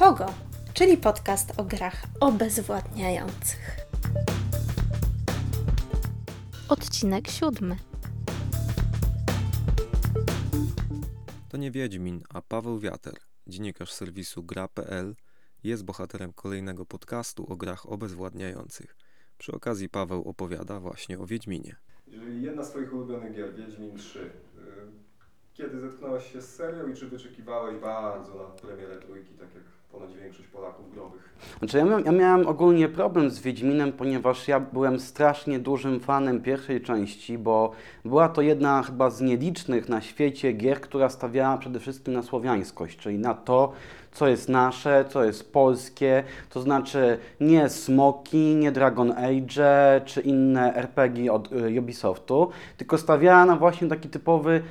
Pogo, czyli podcast o grach obezwładniających. Odcinek siódmy. To nie Wiedźmin, a Paweł Wiater, dziennikarz serwisu gra.pl, jest bohaterem kolejnego podcastu o grach obezwładniających. Przy okazji Paweł opowiada właśnie o Wiedźminie. Jeżeli jedna z Twoich ulubionych gier, Wiedźmin 3, y, kiedy zetknąłeś się z serią i czy wyczekiwałeś bardzo na premierę trójki, tak jak ponoć większość Polaków growych? Znaczy ja, miałem, ja miałem ogólnie problem z Wiedźminem, ponieważ ja byłem strasznie dużym fanem pierwszej części, bo była to jedna chyba z nielicznych na świecie gier, która stawiała przede wszystkim na słowiańskość, czyli na to, co jest nasze, co jest polskie, to znaczy nie Smoki, nie Dragon Age czy inne RPG od y, Ubisoftu, tylko stawiała na właśnie taki typowy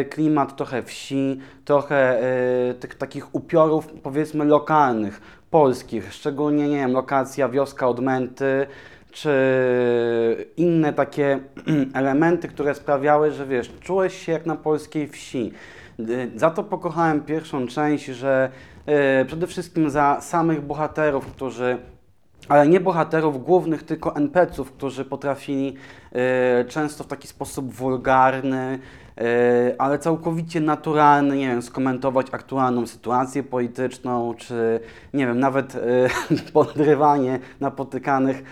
y, klimat trochę wsi, trochę y, tych takich upiorów powiedzmy lokalnych, polskich, szczególnie nie wiem, lokacja wioska Odmęty, czy inne takie elementy, które sprawiały, że wiesz, czułeś się jak na polskiej wsi. Za to pokochałem pierwszą część, że przede wszystkim za samych bohaterów, którzy ale nie bohaterów głównych, tylko NPC-ów, którzy potrafili y, często w taki sposób wulgarny, y, ale całkowicie naturalny, nie wiem, skomentować aktualną sytuację polityczną, czy nie wiem, nawet y, podrywanie napotykanych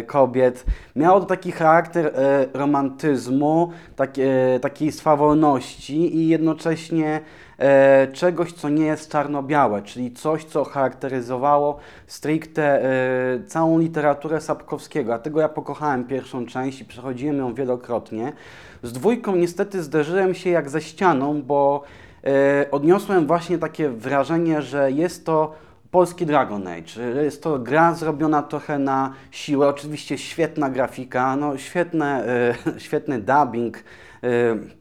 y, kobiet. Miało to taki charakter y, romantyzmu, tak, y, takiej swawolności i jednocześnie e, czegoś, co nie jest czarno-białe, czyli coś, co charakteryzowało stricte e, całą literaturę Sapkowskiego. Dlatego ja pokochałem pierwszą część i przechodziłem ją wielokrotnie. Z dwójką niestety zderzyłem się jak ze ścianą, bo e, odniosłem właśnie takie wrażenie, że jest to polski Dragon Age. Jest to gra zrobiona trochę na siłę. Oczywiście świetna grafika, no świetne, e, świetny dubbing. e,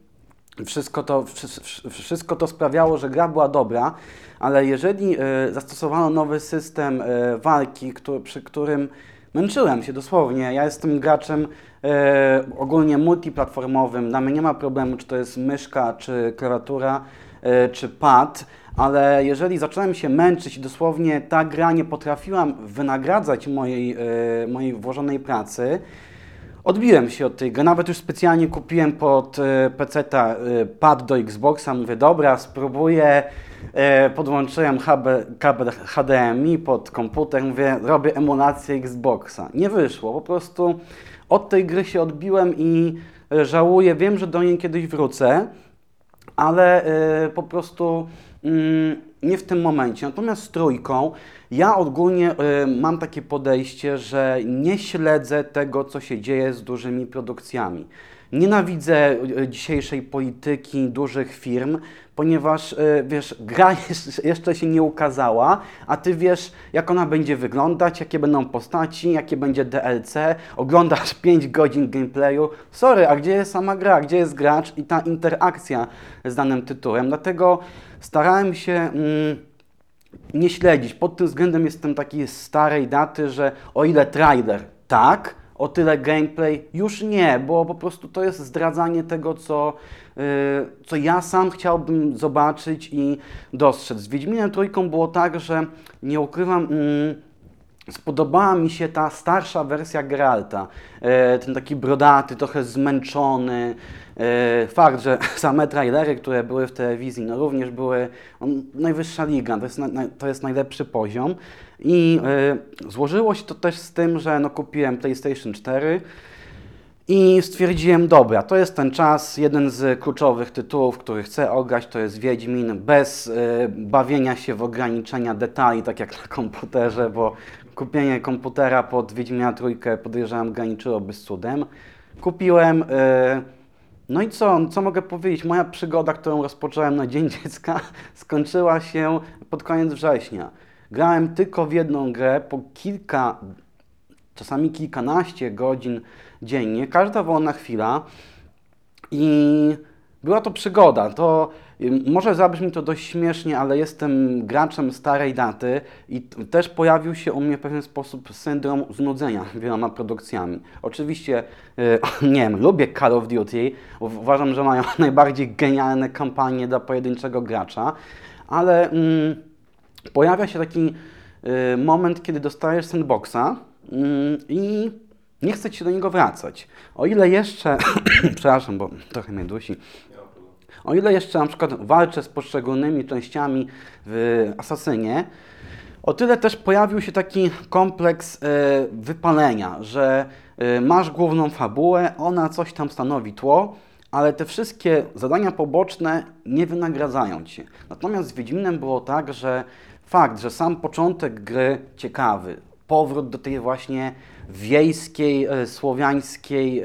wszystko to, wszy- wszystko to sprawiało, że gra była dobra, ale jeżeli e, zastosowano nowy system e, walki, przy którym męczyłem się dosłownie, ja jestem graczem e, ogólnie multiplatformowym, dla mnie nie ma problemu, czy to jest myszka, czy klawiatura, czy pad, ale jeżeli zacząłem się męczyć i dosłownie ta gra nie potrafiła wynagradzać mojej, mojej włożonej pracy, Odbiłem się od tej gry, nawet już specjalnie kupiłem pod e, PC-ta e, pad do Xboxa, mówię dobra, spróbuję, e, podłączyłem kabel, HDMI pod komputer, mówię robię emulację Xboxa. Nie wyszło, po prostu od tej gry się odbiłem i żałuję, wiem, że do niej kiedyś wrócę, ale po prostu mm, nie w tym momencie. Natomiast z trójką ja ogólnie e, mam takie podejście, że nie śledzę tego, co się dzieje z dużymi produkcjami. Nienawidzę e, dzisiejszej polityki dużych firm, ponieważ e, wiesz, gra jeszcze się nie ukazała, a ty wiesz, jak ona będzie wyglądać, jakie będą postaci, jakie będzie DLC, oglądasz 5 godzin gameplayu. Sorry, a gdzie jest sama gra, gdzie jest gracz i ta interakcja z danym tytułem? Dlatego starałem się. Mm, nie śledzić. Pod tym względem jestem takiej starej daty, że o ile trailer tak, o tyle gameplay już nie, bo po prostu to jest zdradzanie tego, co, yy, co ja sam chciałbym zobaczyć i dostrzec. Z Wiedźminem Trójką było tak, że nie ukrywam. Mm, Spodobała mi się ta starsza wersja Geralta. E, ten taki brodaty, trochę zmęczony. E, fakt, że same trailery, które były w telewizji, no również były on, najwyższa liga, to jest, na, to jest najlepszy poziom. I e, złożyło się to też z tym, że no, kupiłem PlayStation 4 i stwierdziłem, dobra, to jest ten czas, jeden z kluczowych tytułów, który chcę ograć, to jest Wiedźmin, bez y, bawienia się w ograniczenia detali, tak jak na komputerze, bo kupienie komputera pod Wiedźmina trójkę podejrzewam graniczyłoby z cudem. Kupiłem, y, no i co, co mogę powiedzieć, moja przygoda, którą rozpocząłem na Dzień Dziecka, skończyła się pod koniec września. Grałem tylko w jedną grę, po kilka czasami kilkanaście godzin dziennie, każda wolna chwila i była to przygoda. To może zabrzmi to dość śmiesznie, ale jestem graczem starej daty i też pojawił się u mnie w pewien sposób syndrom znudzenia wieloma produkcjami. Oczywiście, y, nie wiem, lubię Call of Duty, uważam, że mają najbardziej genialne kampanie dla pojedynczego gracza, ale mm, pojawia się taki y, moment, kiedy dostajesz sandboxa mm, i nie chce ci do niego wracać. O ile jeszcze, przepraszam, bo trochę mnie dusi. O ile jeszcze na przykład walczę z poszczególnymi częściami w Asasynie, o tyle też pojawił się taki kompleks e, wypalenia, że e, masz główną fabułę, ona coś tam stanowi tło, ale te wszystkie zadania poboczne nie wynagradzają ci. Natomiast z Wiedźminem było tak, że fakt, że sam początek gry ciekawy, powrót do tej właśnie wiejskiej, e, słowiańskiej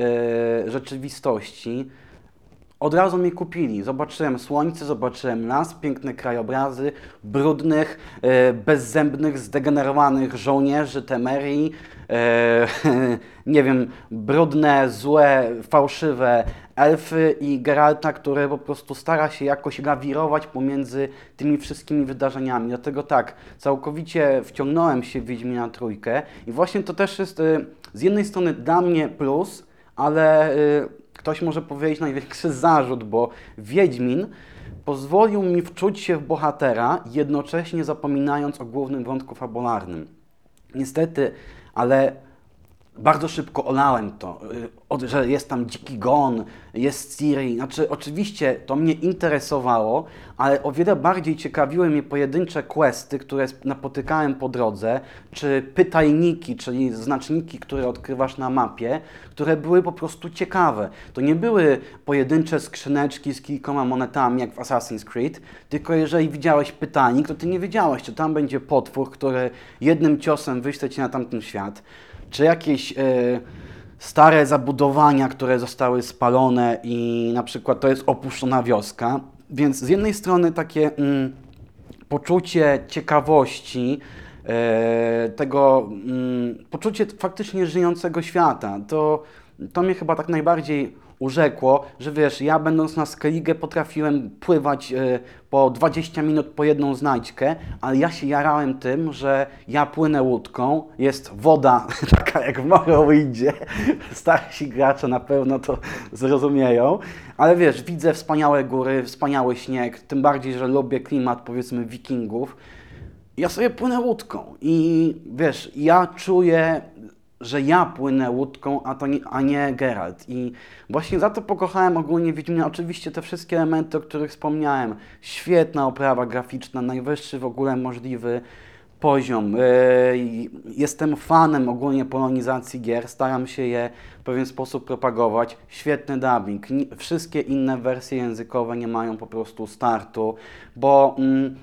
rzeczywistości, od razu mnie kupili. Zobaczyłem słońce, zobaczyłem las, piękne krajobrazy, brudnych, e, bezzębnych, zdegenerowanych żołnierzy Temerii, e, nie wiem, brudne, złe, fałszywe elfy i Geralta, który po prostu stara się jakoś lawirować pomiędzy tymi wszystkimi wydarzeniami. Dlatego tak, całkowicie wciągnąłem się w Wiedźmina Trójkę i właśnie to też jest e, z jednej strony dla mnie plus, ale ktoś może powiedzieć największy zarzut, bo Wiedźmin pozwolił mi wczuć się w bohatera, jednocześnie zapominając o głównym wątku fabularnym. Niestety, ale bardzo szybko olałem to, y, że jest tam dziki gon, jest Ciri. Znaczy, oczywiście to mnie interesowało, ale o wiele bardziej ciekawiły mnie pojedyncze questy, które napotykałem po drodze, czy pytajniki, czyli znaczniki, które odkrywasz na mapie, które były po prostu ciekawe. To nie były pojedyncze skrzyneczki z kilkoma monetami, jak w Assassin's Creed, tylko jeżeli widziałeś pytajnik, to ty nie wiedziałeś, czy tam będzie potwór, który jednym ciosem wyśle cię na tamten świat, czy jakieś e, stare zabudowania, które zostały spalone i na przykład to jest opuszczona wioska. Więc z jednej strony takie mm, poczucie ciekawości, e, tego mm, poczucie faktycznie żyjącego świata, to, to mnie chyba tak najbardziej urzekło, że wiesz, ja będąc na Skellige potrafiłem pływać e, po 20 minut po jedną znajdźkę, ale ja się jarałem tym, że ja płynę łódką, jest woda taka jak w Morrowindzie, starsi gracze na pewno to zrozumieją, ale wiesz, widzę wspaniałe góry, wspaniały śnieg, tym bardziej, że lubię klimat powiedzmy wikingów, ja sobie płynę łódką i wiesz, ja czuję, że ja płynę łódką, a, to nie, a nie Geralt. I właśnie za to pokochałem ogólnie Wiedźmina. Oczywiście te wszystkie elementy, o których wspomniałem. Świetna oprawa graficzna, najwyższy w ogóle możliwy poziom. Yy, Jestem fanem ogólnie polonizacji gier, staram się je w pewien sposób propagować. Świetny dubbing. Wszystkie inne wersje językowe nie mają po prostu startu, bo... Mm,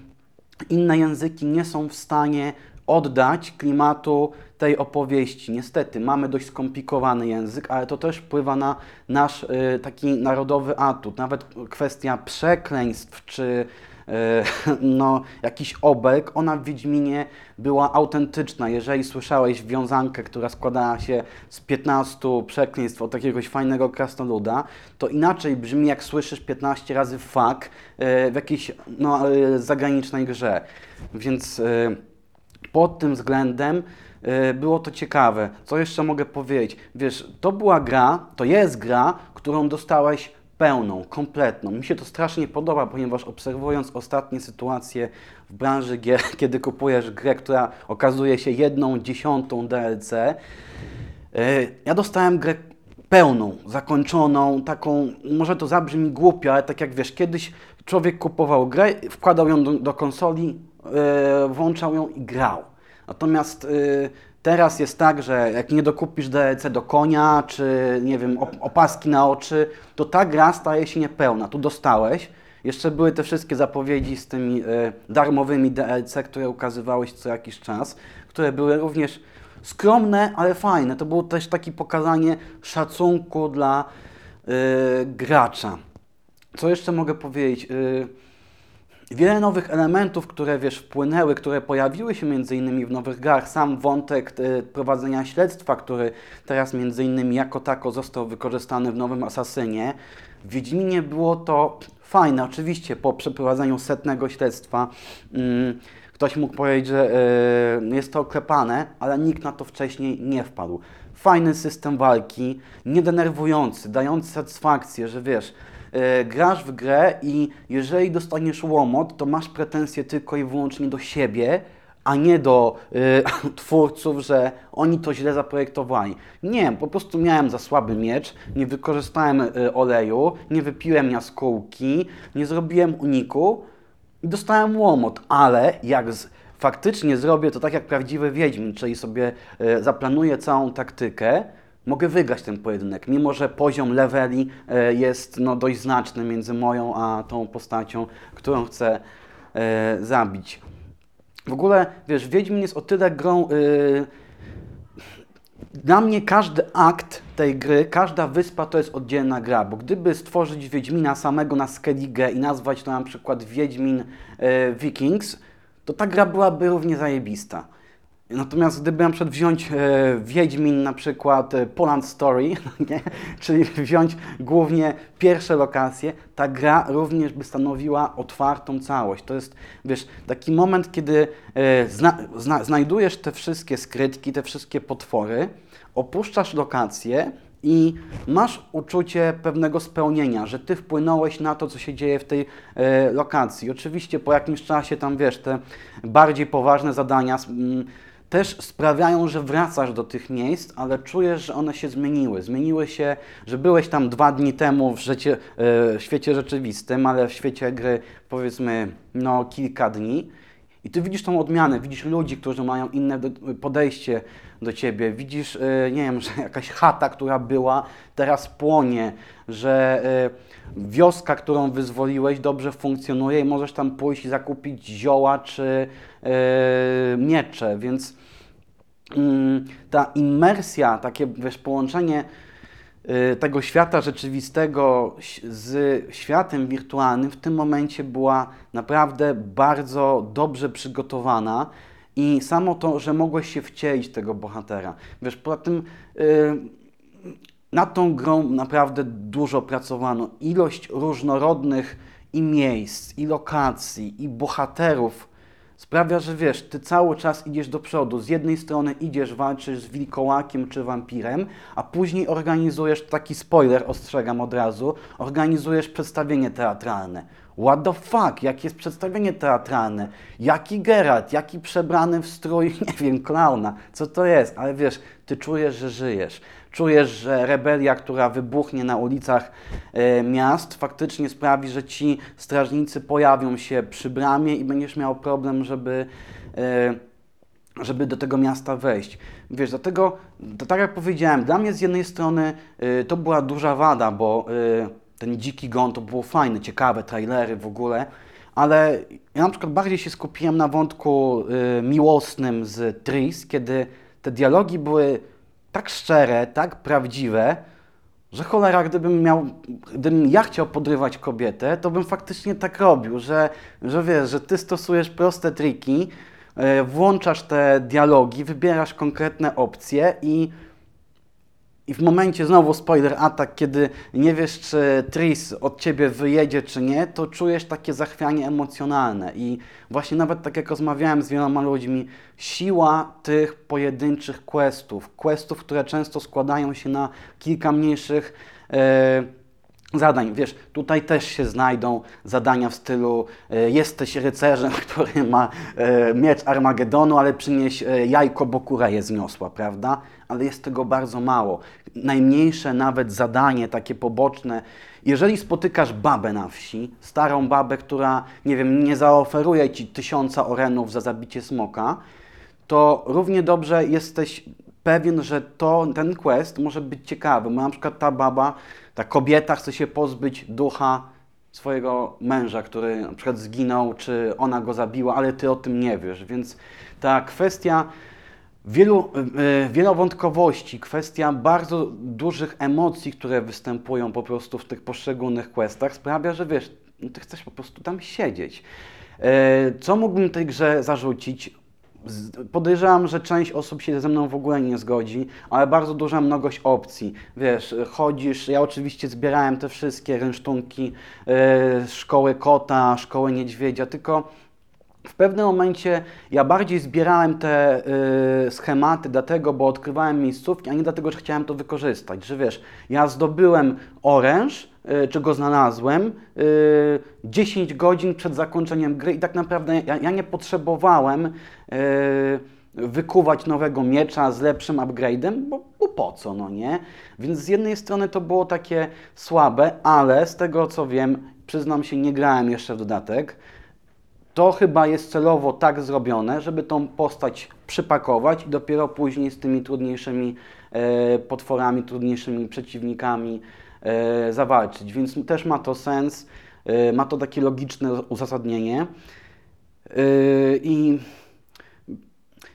inne języki nie są w stanie oddać klimatu tej opowieści. Niestety, mamy dość skomplikowany język, ale to też wpływa na nasz y, taki narodowy atut. Nawet kwestia przekleństw czy y, no, jakiś obelg, ona w Wiedźminie była autentyczna. Jeżeli słyszałeś wiązankę, która składała się z 15 przekleństw od jakiegoś fajnego krasnoluda, to inaczej brzmi jak słyszysz 15 razy fuck y, w jakiejś no, y, zagranicznej grze. Więc pod tym względem było to ciekawe. Co jeszcze mogę powiedzieć? Wiesz, to była gra, to jest gra, którą dostałeś pełną, kompletną. Mi się to strasznie podoba, ponieważ obserwując ostatnie sytuacje w branży gier, kiedy kupujesz grę, która okazuje się jedną dziesiątą DLC, y, ja dostałem grę pełną, zakończoną, taką, może to zabrzmi głupio, ale tak jak wiesz, kiedyś człowiek kupował grę, wkładał ją do, do konsoli, e, włączał ją i grał. Natomiast e, teraz jest tak, że jak nie dokupisz DLC do konia, czy nie wiem, op- opaski na oczy, to ta gra staje się niepełna. Tu dostałeś. Jeszcze były te wszystkie zapowiedzi z tymi e, darmowymi DLC, które ukazywałeś co jakiś czas, które były również skromne, ale fajne. To było też takie pokazanie szacunku dla e, gracza. Co jeszcze mogę powiedzieć? Y, Wiele nowych elementów, które wiesz, wpłynęły, które pojawiły się między innymi w nowych grach. Sam wątek y, prowadzenia śledztwa, który teraz między innymi jako tako został wykorzystany w nowym Asasynie. W Wiedźminie było to fajne. Oczywiście po przeprowadzeniu setnego śledztwa mm, ktoś mógł powiedzieć, że y, jest to oklepane, ale nikt na to wcześniej nie wpadł. Fajny system walki, niedenerwujący, dający satysfakcję, że wiesz, grasz w grę i jeżeli dostaniesz łomot, to masz pretensje tylko i wyłącznie do siebie, a nie do e, twórców, że oni to źle zaprojektowali. Nie, po prostu miałem za słaby miecz, nie wykorzystałem e, oleju, nie wypiłem jaskółki, nie zrobiłem uniku i dostałem łomot, ale jak z, faktycznie zrobię to tak jak prawdziwy Wiedźmin, czyli sobie e, zaplanuję całą taktykę, mogę wygrać ten pojedynek, mimo że poziom leveli e, jest no, dość znaczny między moją a tą postacią, którą chcę e, zabić. W ogóle, wiesz, Wiedźmin jest o tyle grą... y, dla mnie każdy akt tej gry, każda wyspa to jest oddzielna gra, bo gdyby stworzyć Wiedźmina samego na Skellige i nazwać to na przykład Wiedźmin e, Vikings, to ta gra byłaby równie zajebista. Natomiast gdyby na przykład wziąć e, Wiedźmin na przykład e, Poland Story, nie? czyli wziąć głównie pierwsze lokacje, ta gra również by stanowiła otwartą całość. To jest, wiesz, taki moment, kiedy e, zna, zna, znajdujesz te wszystkie skrytki, te wszystkie potwory, opuszczasz lokację i masz uczucie pewnego spełnienia, że ty wpłynąłeś na to, co się dzieje w tej e, lokacji. Oczywiście po jakimś czasie tam, wiesz, te bardziej poważne zadania mm, też sprawiają, że wracasz do tych miejsc, ale czujesz, że one się zmieniły. Zmieniły się, że byłeś tam dwa dni temu w, życie, e, w świecie rzeczywistym, ale w świecie gry powiedzmy no kilka dni. I ty widzisz tą odmianę, widzisz ludzi, którzy mają inne podejście do ciebie, widzisz, e, nie wiem, że jakaś chata, która była, teraz płonie, że e, wioska, którą wyzwoliłeś, dobrze funkcjonuje i możesz tam pójść i zakupić zioła czy e, miecze, więc mm, ta immersja, takie wiesz, połączenie y, tego świata rzeczywistego z światem wirtualnym w tym momencie była naprawdę bardzo dobrze przygotowana i samo to, że mogłeś się wcielić tego bohatera. Wiesz, poza tym y, nad tą grą naprawdę dużo pracowano. Ilość różnorodnych i miejsc, i lokacji, i bohaterów sprawia, że wiesz, ty cały czas idziesz do przodu. Z jednej strony idziesz, walczysz z wilkołakiem czy wampirem, a później organizujesz, taki spoiler ostrzegam od razu, organizujesz przedstawienie teatralne. What the fuck? Jakie jest przedstawienie teatralne? Jaki Geralt? Jaki przebrany w strój, nie wiem, klauna? Co to jest? Ale wiesz, ty czujesz, że żyjesz. Czujesz, że rebelia, która wybuchnie na ulicach e, miast, faktycznie sprawi, że ci strażnicy pojawią się przy bramie i będziesz miał problem, żeby, e, żeby do tego miasta wejść. Wiesz, dlatego, to tak jak powiedziałem, dla mnie z jednej strony e, to była duża wada, bo e, ten dziki gon to było fajne, ciekawe trailery w ogóle, ale ja na przykład bardziej się skupiłem na wątku y, miłosnym z Tris, kiedy te dialogi były tak szczere, tak prawdziwe, że cholera, gdybym miał, gdybym ja chciał podrywać kobietę, to bym faktycznie tak robił, że, że wiesz, że ty stosujesz proste triki, y, włączasz te dialogi, wybierasz konkretne opcje i i w momencie, znowu spoiler atak, kiedy nie wiesz, czy Tris od ciebie wyjedzie, czy nie, to czujesz takie zachwianie emocjonalne. I właśnie nawet tak jak rozmawiałem z wieloma ludźmi, siła tych pojedynczych questów, questów, które często składają się na kilka mniejszych e, zadań. Wiesz, tutaj też się znajdą zadania w stylu e, jesteś rycerzem, który ma e, miecz Armagedonu, ale przynieś jajko, bo kura je zniosła, prawda? Ale jest tego bardzo mało. Najmniejsze nawet zadanie, takie poboczne. Jeżeli spotykasz babę na wsi, starą babę, która, nie wiem, nie zaoferuje ci tysiąca orenów za zabicie smoka, to równie dobrze jesteś pewien, że to, ten quest może być ciekawy. Bo na przykład ta baba, ta kobieta chce się pozbyć ducha swojego męża, który na przykład zginął, czy ona go zabiła, ale ty o tym nie wiesz. Więc ta kwestia wielu, e, wielowątkowości, kwestia bardzo dużych emocji, które występują po prostu w tych poszczególnych questach sprawia, że wiesz, no ty chcesz po prostu tam siedzieć. E, Co mógłbym tej grze zarzucić? Podejrzewam, że część osób się ze mną w ogóle nie zgodzi, ale bardzo duża mnogość opcji. Wiesz, chodzisz, ja oczywiście zbierałem te wszystkie rynsztunki e, szkoły kota, szkoły niedźwiedzia, tylko w pewnym momencie ja bardziej zbierałem te y, schematy dlatego, bo odkrywałem miejscówki, a nie dlatego, że chciałem to wykorzystać. Że wiesz, ja zdobyłem oręż, y, czy go znalazłem, y, 10 godzin przed zakończeniem gry i tak naprawdę ja, ja nie potrzebowałem y, wykuwać nowego miecza z lepszym upgrade'em, bo, bo po co, no nie? Więc z jednej strony to było takie słabe, ale z tego co wiem, przyznam się, nie grałem jeszcze w dodatek, to chyba jest celowo tak zrobione, żeby tą postać przypakować i dopiero później z tymi trudniejszymi e, potworami, trudniejszymi przeciwnikami e, zawalczyć. Więc też ma to sens, e, ma to takie logiczne uzasadnienie. E, I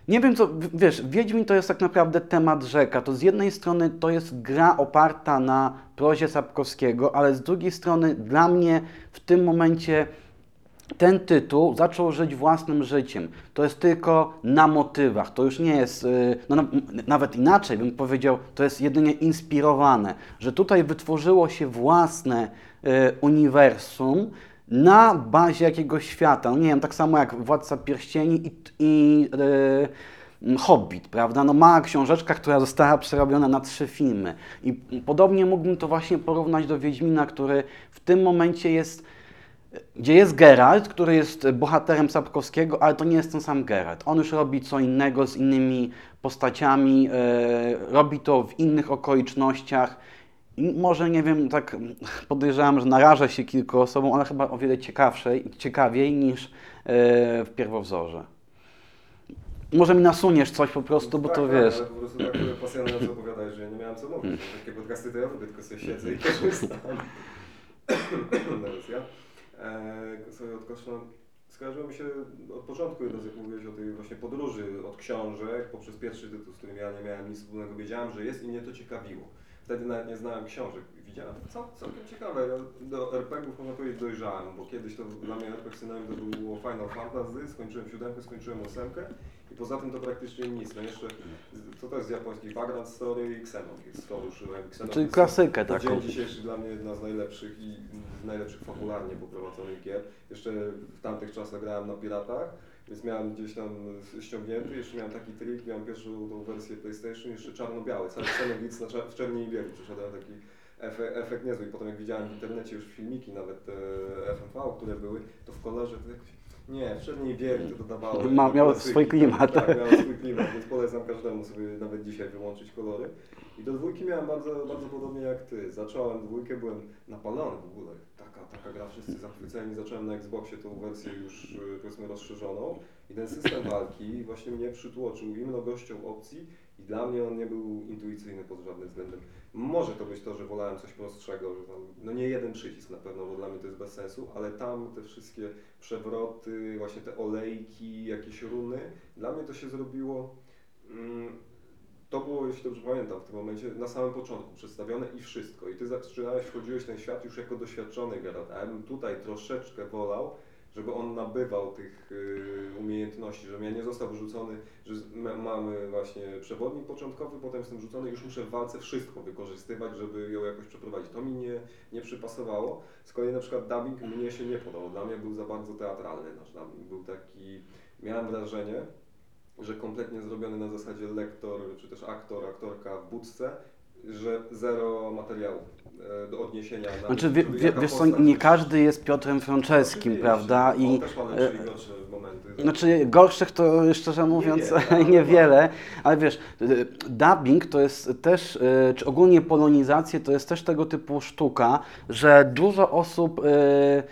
nie wiem co, wiesz, Wiedźmin to jest tak naprawdę temat rzeka. To z jednej strony to jest gra oparta na prozie Sapkowskiego, ale z drugiej strony dla mnie w tym momencie ten tytuł zaczął żyć własnym życiem. To jest tylko na motywach. To już nie jest, y, no, na- nawet inaczej bym powiedział, to jest jedynie inspirowane, że tutaj wytworzyło się własne y, uniwersum na bazie jakiegoś świata. No nie wiem, tak samo jak Władca Pierścieni i, i y, Hobbit, prawda? No mała książeczka, która została przerobiona na trzy filmy. I podobnie mógłbym to właśnie porównać do Wiedźmina, który w tym momencie jest gdzie jest Geralt, który jest bohaterem Sapkowskiego, ale to nie jest ten sam Geralt. On już robi co innego z innymi postaciami, e, robi to w innych okolicznościach. I może, nie wiem, tak podejrzewam, że naraża się kilku osobom, ale chyba o wiele ciekawszej, ciekawiej niż e, w pierwowzorze. Może mi nasuniesz coś po prostu, bo tak, to tak, wiesz. Ale po prostu tak pasjonująco opowiadałeś, że ja nie miałem co mówić. Takie podcasty to ja tylko sobie siedzę i korzystam. Teraz ja. E, sobie. Skojarzyło mi się od początku, jak mówiłeś o tej właśnie podróży od książek poprzez pierwszy tytuł, z którym ja nie miałem nic wspólnego, wiedziałem, że jest i mnie to ciekawiło. Wtedy nawet nie znałem książek. Widziałem, co całkiem ciekawe. Ja do RPG-ów można powiedzieć dojrzałem, bo kiedyś to dla mnie RPG Synonym to było Final Fantasy, skończyłem siódemkę, skończyłem ósemkę poza tym to praktycznie nic. No jeszcze, co to jest z japońskich? Vagrant Story i Xenon, z to ruszyłem. Xenon Czyli klasykę taką. dzień dzisiejszy dla mnie jedna z najlepszych i najlepszych fabularnie poprowadzonych gier. Jeszcze w tamtych czasach grałem na piratach, więc miałem gdzieś tam ściągnięty, jeszcze miałem taki trik, miałem pierwszą tą wersję PlayStation, jeszcze czarno-biały, cały Xenoblitz na w czerni i bieli, przeszedłem taki efekt, efekt niezły i potem jak widziałem w internecie już filmiki, nawet FMV, które były, to w kolorze to jakoś nie, w czerni i bieli to dodawało. Ma- miało klasyki. swój klimat, Tak, miało swój klimat, więc polecam każdemu sobie nawet dzisiaj wyłączyć kolory. I do dwójki miałem bardzo, bardzo podobnie jak ty. Zacząłem dwójkę, byłem napalony w ogóle. Taka, taka gra, wszyscy zachwyceni. Zacząłem na Xboxie tą wersję już y, powiedzmy rozszerzoną. I ten system walki właśnie mnie przytłoczył i mnogością opcji i dla mnie on nie był intuicyjny pod żadnym względem. Może to być to, że wolałem coś prostszego, że tam, no nie jeden przycisk na pewno, bo dla mnie to jest bez sensu, ale tam te wszystkie przewroty, właśnie te olejki, jakieś runy, dla mnie to się zrobiło mm, to było, jeśli dobrze pamiętam, w tym momencie na samym początku przedstawione i wszystko. I ty zaczynałeś, wchodziłeś w ten świat już jako doświadczony Geralt, a ja bym tutaj troszeczkę wolał, żeby on nabywał tych y, umiejętności, żebym ja nie został wyrzucony, że mamy właśnie przewodnik początkowy, potem jestem rzucony, już muszę w walce wszystko wykorzystywać, żeby ją jakoś przeprowadzić. To mi nie, nie przypasowało. Z kolei na przykład dubbing mnie się nie podobał. Dla mnie był za bardzo teatralny nasz dubbing. Był taki, miałem wrażenie, że kompletnie zrobiony na zasadzie lektor, czy też aktor, aktorka w budce, że zero materiału e, do odniesienia. Na Znaczy, wie, wie, wiesz co, nie każdy jest Piotrem Franczeskim, Oczywiście. prawda? On I też ma e, lepsze i gorsze momenty. Znaczy gorszych to szczerze mówiąc Niewiele, ale- niewiele, ale wiesz, y, dubbing to jest też, y, czy ogólnie polonizację to jest też tego typu sztuka, że dużo osób y,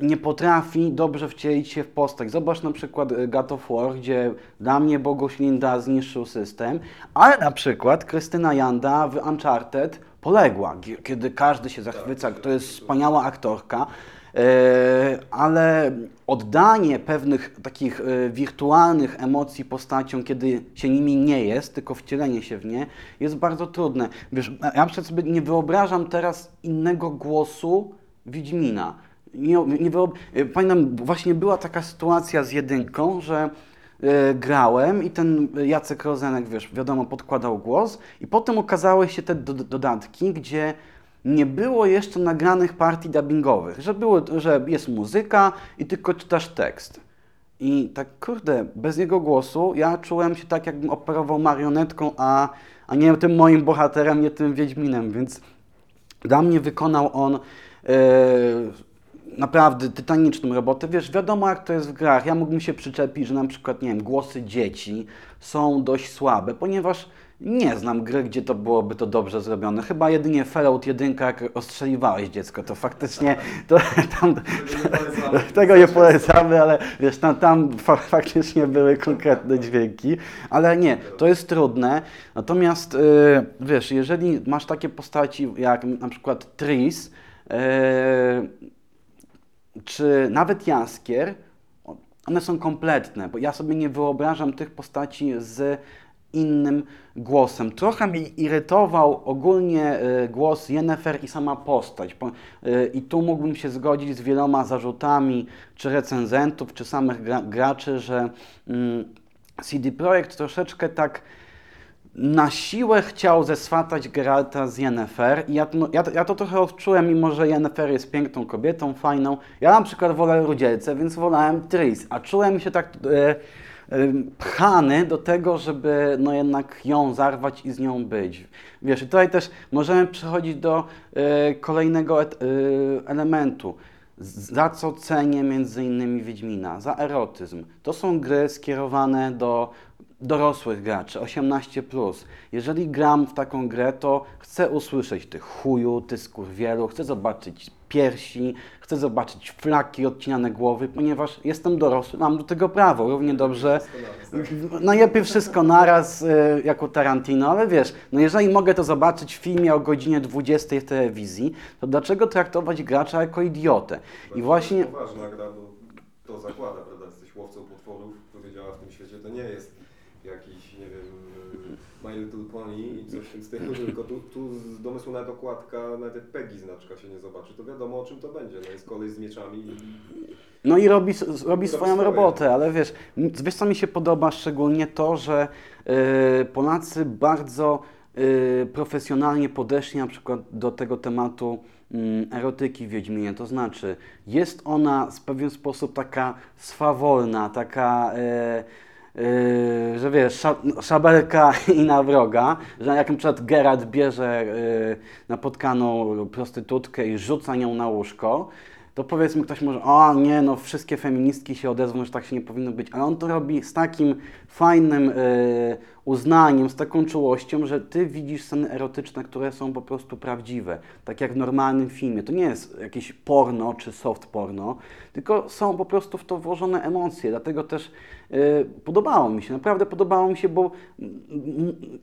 nie potrafi dobrze wcielić się w postać. Zobacz na przykład y, God of War, gdzie dla mnie Boguś Linda zniszczył system, ale na przykład Krystyna Janda w Uncharted poległa, kiedy każdy się zachwyca, to jest wspaniała aktorka. E, ale oddanie pewnych takich e, wirtualnych emocji postaciom, kiedy się nimi nie jest, tylko wcielenie się w nie, jest bardzo trudne. Wiesz, ja przykład sobie nie wyobrażam teraz innego głosu Wiedźmina. Nie, nie wyob... e, Pamiętam, właśnie była taka sytuacja z jedynką, że e, grałem i ten Jacek Rozenek, wiesz, wiadomo, podkładał głos i potem okazały się te do, dodatki, gdzie nie było jeszcze nagranych partii dubbingowych, że, było, że jest muzyka i tylko czytasz tekst. I tak, kurde, bez jego głosu ja czułem się tak, jakbym operował marionetką, a, a nie tym moim bohaterem, nie tym Wiedźminem, więc Dla mnie wykonał on e, naprawdę tytaniczną robotę. Wiesz, wiadomo jak to jest w grach. Ja mógłbym się przyczepić, że na przykład, nie wiem, głosy dzieci są dość słabe, ponieważ nie znam gry, gdzie to byłoby to dobrze zrobione. Chyba jedynie Fallout 1, jak ostrzeliwałeś dziecko, to faktycznie to, tam, tego nie polecamy, ale wiesz, tam, tam fa faktycznie były konkretne dźwięki, ale nie, to jest trudne. Natomiast y, wiesz, jeżeli masz takie postaci jak na przykład Tris, y, czy nawet Jaskier, one są kompletne, bo ja sobie nie wyobrażam tych postaci z innym głosem. Trochę mi irytował ogólnie y, głos Yennefer i sama postać. Po, y, I tu mógłbym się zgodzić z wieloma zarzutami, czy recenzentów, czy samych gra, graczy, że mm, CD Projekt troszeczkę tak na siłę chciał zeswatać Geralta z Yennefer i ja, to- no, ja, ja to trochę odczułem, mimo że Yennefer jest piękną kobietą, fajną. Ja na przykład wolę Rudzielce, więc wolałem Tris, a czułem się tak e, e, pchany do tego, żeby no jednak ją zarwać i z nią być. Wiesz, i tutaj też możemy przechodzić do e, kolejnego et, e, elementu. Za co cenię między innymi Wiedźmina? Za erotyzm. To są gry skierowane do dorosłych graczy, 18+. Jeżeli gram w taką grę, to chcę usłyszeć ty chuju, ty skurwielu, chcę zobaczyć piersi, chcę zobaczyć flaki, odcinane głowy, ponieważ jestem dorosły, mam do tego prawo. Równie dobrze najlepiej wszystko naraz y, jako Tarantino, ale wiesz, no jeżeli mogę to zobaczyć w filmie o godzinie 20 w telewizji, to dlaczego traktować gracza jako idiotę? I właśnie... To jest poważna gra, bo to zakłada, prawda? Jesteś łowcą potworów, który działa w tym świecie. To nie jest My Little Pony i coś w tym stylu, tylko tu, tu z domysłu nawet okładka, nawet Peggy znaczka się nie zobaczy. To wiadomo o czym to będzie. No jest kolej z mieczami No i robi, robi Robi swoją swoje. robotę, ale wiesz, wiesz co mi się podoba szczególnie to, że y, Polacy bardzo y, profesjonalnie podeszli na przykład do tego tematu mm, erotyki w Wiedźminie, to znaczy jest ona w pewien sposób taka swawolna, taka... y, Yy, że wiesz, sza, szabelka i na wroga, że jak na przykład Geralt bierze yy, napotkaną prostytutkę i rzuca nią na łóżko, to powiedzmy ktoś może, o nie, no wszystkie feministki się odezwą, że tak się nie powinno być, ale on to robi z takim fajnym yy, uznaniem, z taką czułością, że ty widzisz sceny erotyczne, które są po prostu prawdziwe, tak jak w normalnym filmie. To nie jest jakieś porno czy soft porno, tylko są po prostu w to włożone emocje, dlatego też yy, podobało mi się, naprawdę podobało mi się, bo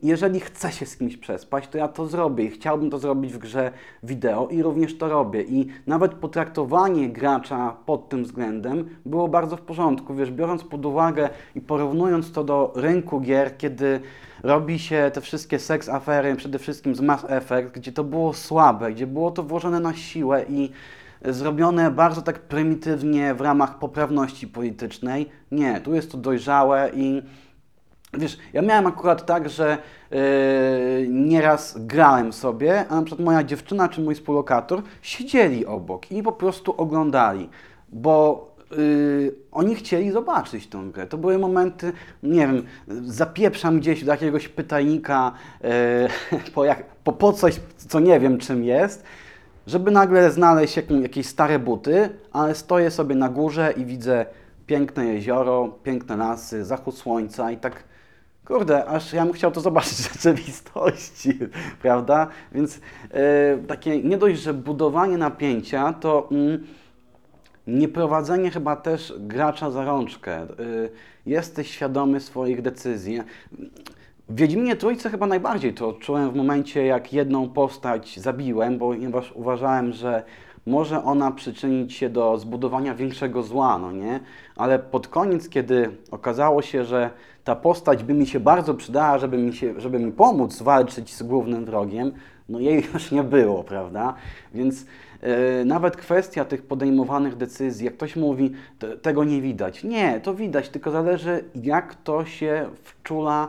jeżeli chcę się z kimś przespać, to ja to zrobię i chciałbym to zrobić w grze wideo i również to robię. I nawet potraktowanie gracza pod tym względem było bardzo w porządku, wiesz, biorąc pod uwagę i porównując to do rynku gier, kiedy robi się te wszystkie seks afery, przede wszystkim z Mass Effect, gdzie to było słabe, gdzie było to włożone na siłę i zrobione bardzo tak prymitywnie w ramach poprawności politycznej. Nie, tu jest to dojrzałe i Wiesz, ja miałem akurat tak, że yy, nieraz grałem sobie, a na przykład moja dziewczyna czy mój współlokator siedzieli obok i po prostu oglądali, bo yy, oni chcieli zobaczyć tę grę. To były momenty, nie wiem, zapieprzam gdzieś do jakiegoś pytajnika yy, po, jak, po, po coś, co nie wiem czym jest, żeby nagle znaleźć jaką, jakieś stare buty, ale stoję sobie na górze i widzę piękne jezioro, piękne lasy, zachód słońca i tak, kurde, aż ja bym chciał to zobaczyć w rzeczywistości, prawda? Więc e, takie nie dość, że budowanie napięcia, to mm, nie prowadzenie chyba też gracza za rączkę. Y, Jesteś świadomy swoich decyzji. W Wiedźminie Trójce chyba najbardziej to odczułem w momencie, jak jedną postać zabiłem, ponieważ uważałem, że może ona przyczynić się do zbudowania większego zła, no nie? Ale pod koniec, kiedy okazało się, że ta postać by mi się bardzo przydała, żeby mi, się, żeby mi pomóc walczyć z głównym wrogiem, no jej już nie było, prawda? Więc nawet kwestia tych podejmowanych decyzji, jak ktoś mówi, "Te- tego nie widać. Nie, to widać, tylko zależy jak to się wczula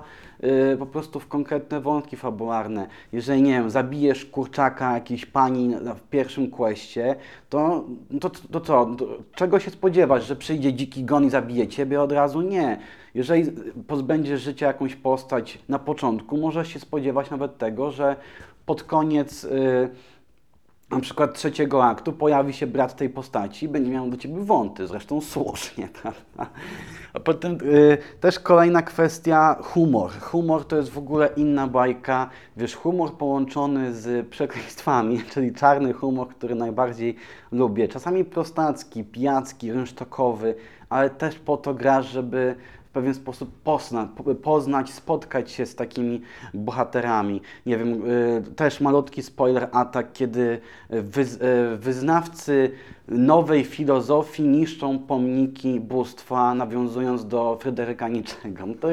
e, po prostu w konkretne wątki fabularne. Jeżeli, nie wiem, zabijesz kurczaka jakiejś pani w pierwszym questie, to, to, to co, czego się spodziewać, że przyjdzie dziki gon i zabije ciebie od razu? Nie. Jeżeli pozbędziesz życia jakąś postać na początku, możesz się spodziewać nawet tego, że pod koniec y, na przykład trzeciego aktu pojawi się brat tej postaci, będzie miał do ciebie wąty, zresztą słusznie, prawda? A potem y, też kolejna kwestia humor. Humor to jest w ogóle inna bajka. Wiesz, humor połączony z przekleństwami, czyli czarny humor, który najbardziej lubię. Czasami prostacki, pijacki, rynsztokowy, ale też po to grasz, żeby pewien sposób pozna, po- poznać, spotkać się z takimi bohaterami. Nie wiem, y, też malutki spoiler atak, kiedy y, wyznawcy nowej filozofii niszczą pomniki bóstwa, nawiązując do Fryderyka Niczego. To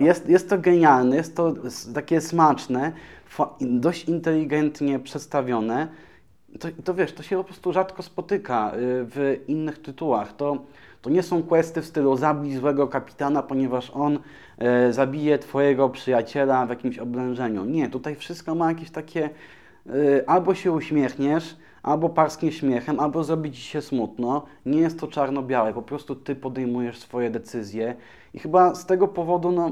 jest, jest to genialne, jest to takie smaczne, dość inteligentnie przedstawione. To, to wiesz, to się po prostu rzadko spotyka y, w innych tytułach. To, to nie są questy w stylu zabij złego kapitana, ponieważ on e, zabije twojego przyjaciela w jakimś oblężeniu. Nie, tutaj wszystko ma jakieś takie y, albo się uśmiechniesz, albo parsknie śmiechem, albo zrobi ci się smutno. Nie jest to czarno-białe, po prostu ty podejmujesz swoje decyzje i chyba z tego powodu, no,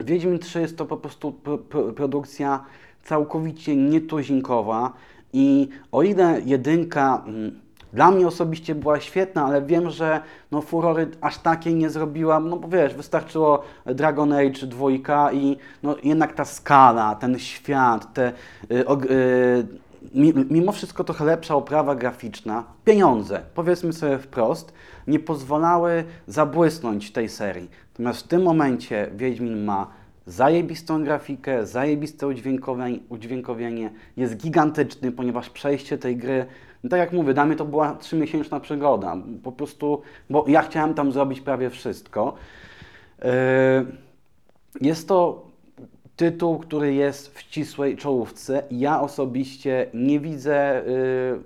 Wiedźmin 3 jest to po prostu pro, pro, produkcja całkowicie nietuzinkowa i o ile jedynka mm, dla mnie osobiście była świetna, ale wiem, że no, furory aż takiej nie zrobiła, no bo wiesz, wystarczyło Dragon Age 2 i no, jednak ta skala, ten świat, te, y, y, mi- mimo wszystko trochę lepsza oprawa graficzna, pieniądze, powiedzmy sobie wprost, nie pozwalały zabłysnąć tej serii. Natomiast w tym momencie Wiedźmin ma zajebistą grafikę, zajebiste udźwiękowienie, jest gigantyczny, ponieważ przejście tej gry, no tak jak mówię, dla mnie to była trzymiesięczna przygoda, po prostu, bo ja chciałem tam zrobić prawie wszystko. Yy, jest to tytuł, który jest w ścisłej czołówce. Ja osobiście nie widzę,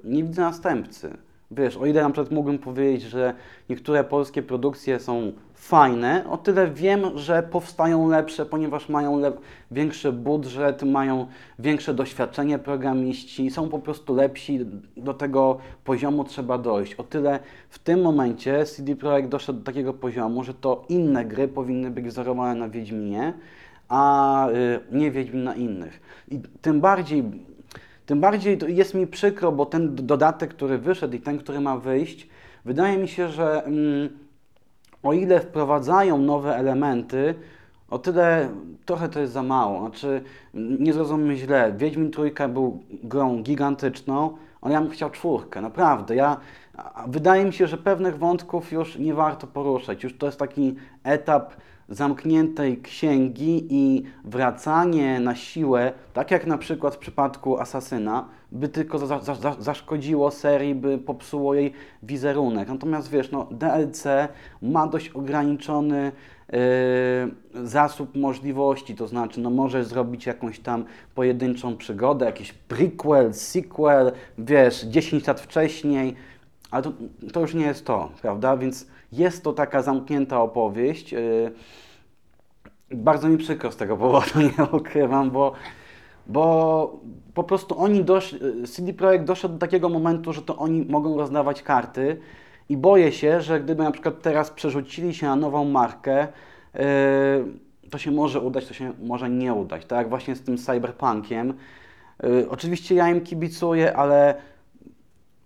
yy, nie widzę następcy. Wiesz, o ile na przykład mógłbym powiedzieć, że niektóre polskie produkcje są fajne, o tyle wiem, że powstają lepsze, ponieważ mają lep- większy budżet, mają większe doświadczenie programiści, są po prostu lepsi, do tego poziomu trzeba dojść. O tyle w tym momencie CD Projekt doszedł do takiego poziomu, że to inne gry powinny być wzorowane na Wiedźminie, a y, nie Wiedźmin na innych. I tym bardziej, tym bardziej jest mi przykro, bo ten dodatek, który wyszedł i ten, który ma wyjść, wydaje mi się, że mm, o ile wprowadzają nowe elementy, o tyle trochę to jest za mało. Znaczy, nie zrozummy źle, Wiedźmin Trójka był grą gigantyczną, ale ja bym chciał czwórkę, naprawdę. Ja, wydaje mi się, że pewnych wątków już nie warto poruszać. Już to jest taki etap zamkniętej księgi i wracanie na siłę, tak jak na przykład w przypadku Asasyna, by tylko za, za, za, zaszkodziło serii, by popsuło jej wizerunek. Natomiast wiesz, no, DLC ma dość ograniczony yy, zasób możliwości, to znaczy no, możesz zrobić jakąś tam pojedynczą przygodę, jakiś prequel, sequel, wiesz, 10 lat wcześniej, ale to, to już nie jest to, prawda? Więc jest to taka zamknięta opowieść. Yy, bardzo mi przykro z tego powodu, nie ukrywam, bo, bo po prostu oni dosz, CD Projekt doszedł do takiego momentu, że to oni mogą rozdawać karty i boję się, że gdyby na przykład teraz przerzucili się na nową markę, yy, to się może udać, to się może nie udać. Tak jak właśnie z tym Cyberpunkiem. Oczywiście ja im kibicuję, ale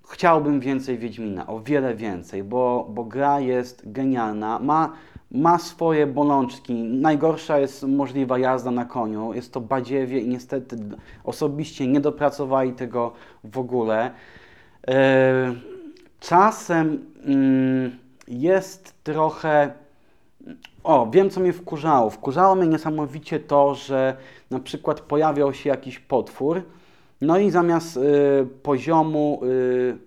chciałbym więcej Wiedźmina, o wiele więcej, bo, bo gra jest genialna, ma, ma swoje bolączki. Najgorsza jest możliwa jazda na koniu, jest to badziewie i niestety osobiście nie dopracowali tego w ogóle. E, Czasem mm, jest trochę. O, wiem co mnie wkurzało. Wkurzało mnie niesamowicie to, że na przykład pojawiał się jakiś potwór, no i zamiast y, poziomu, y,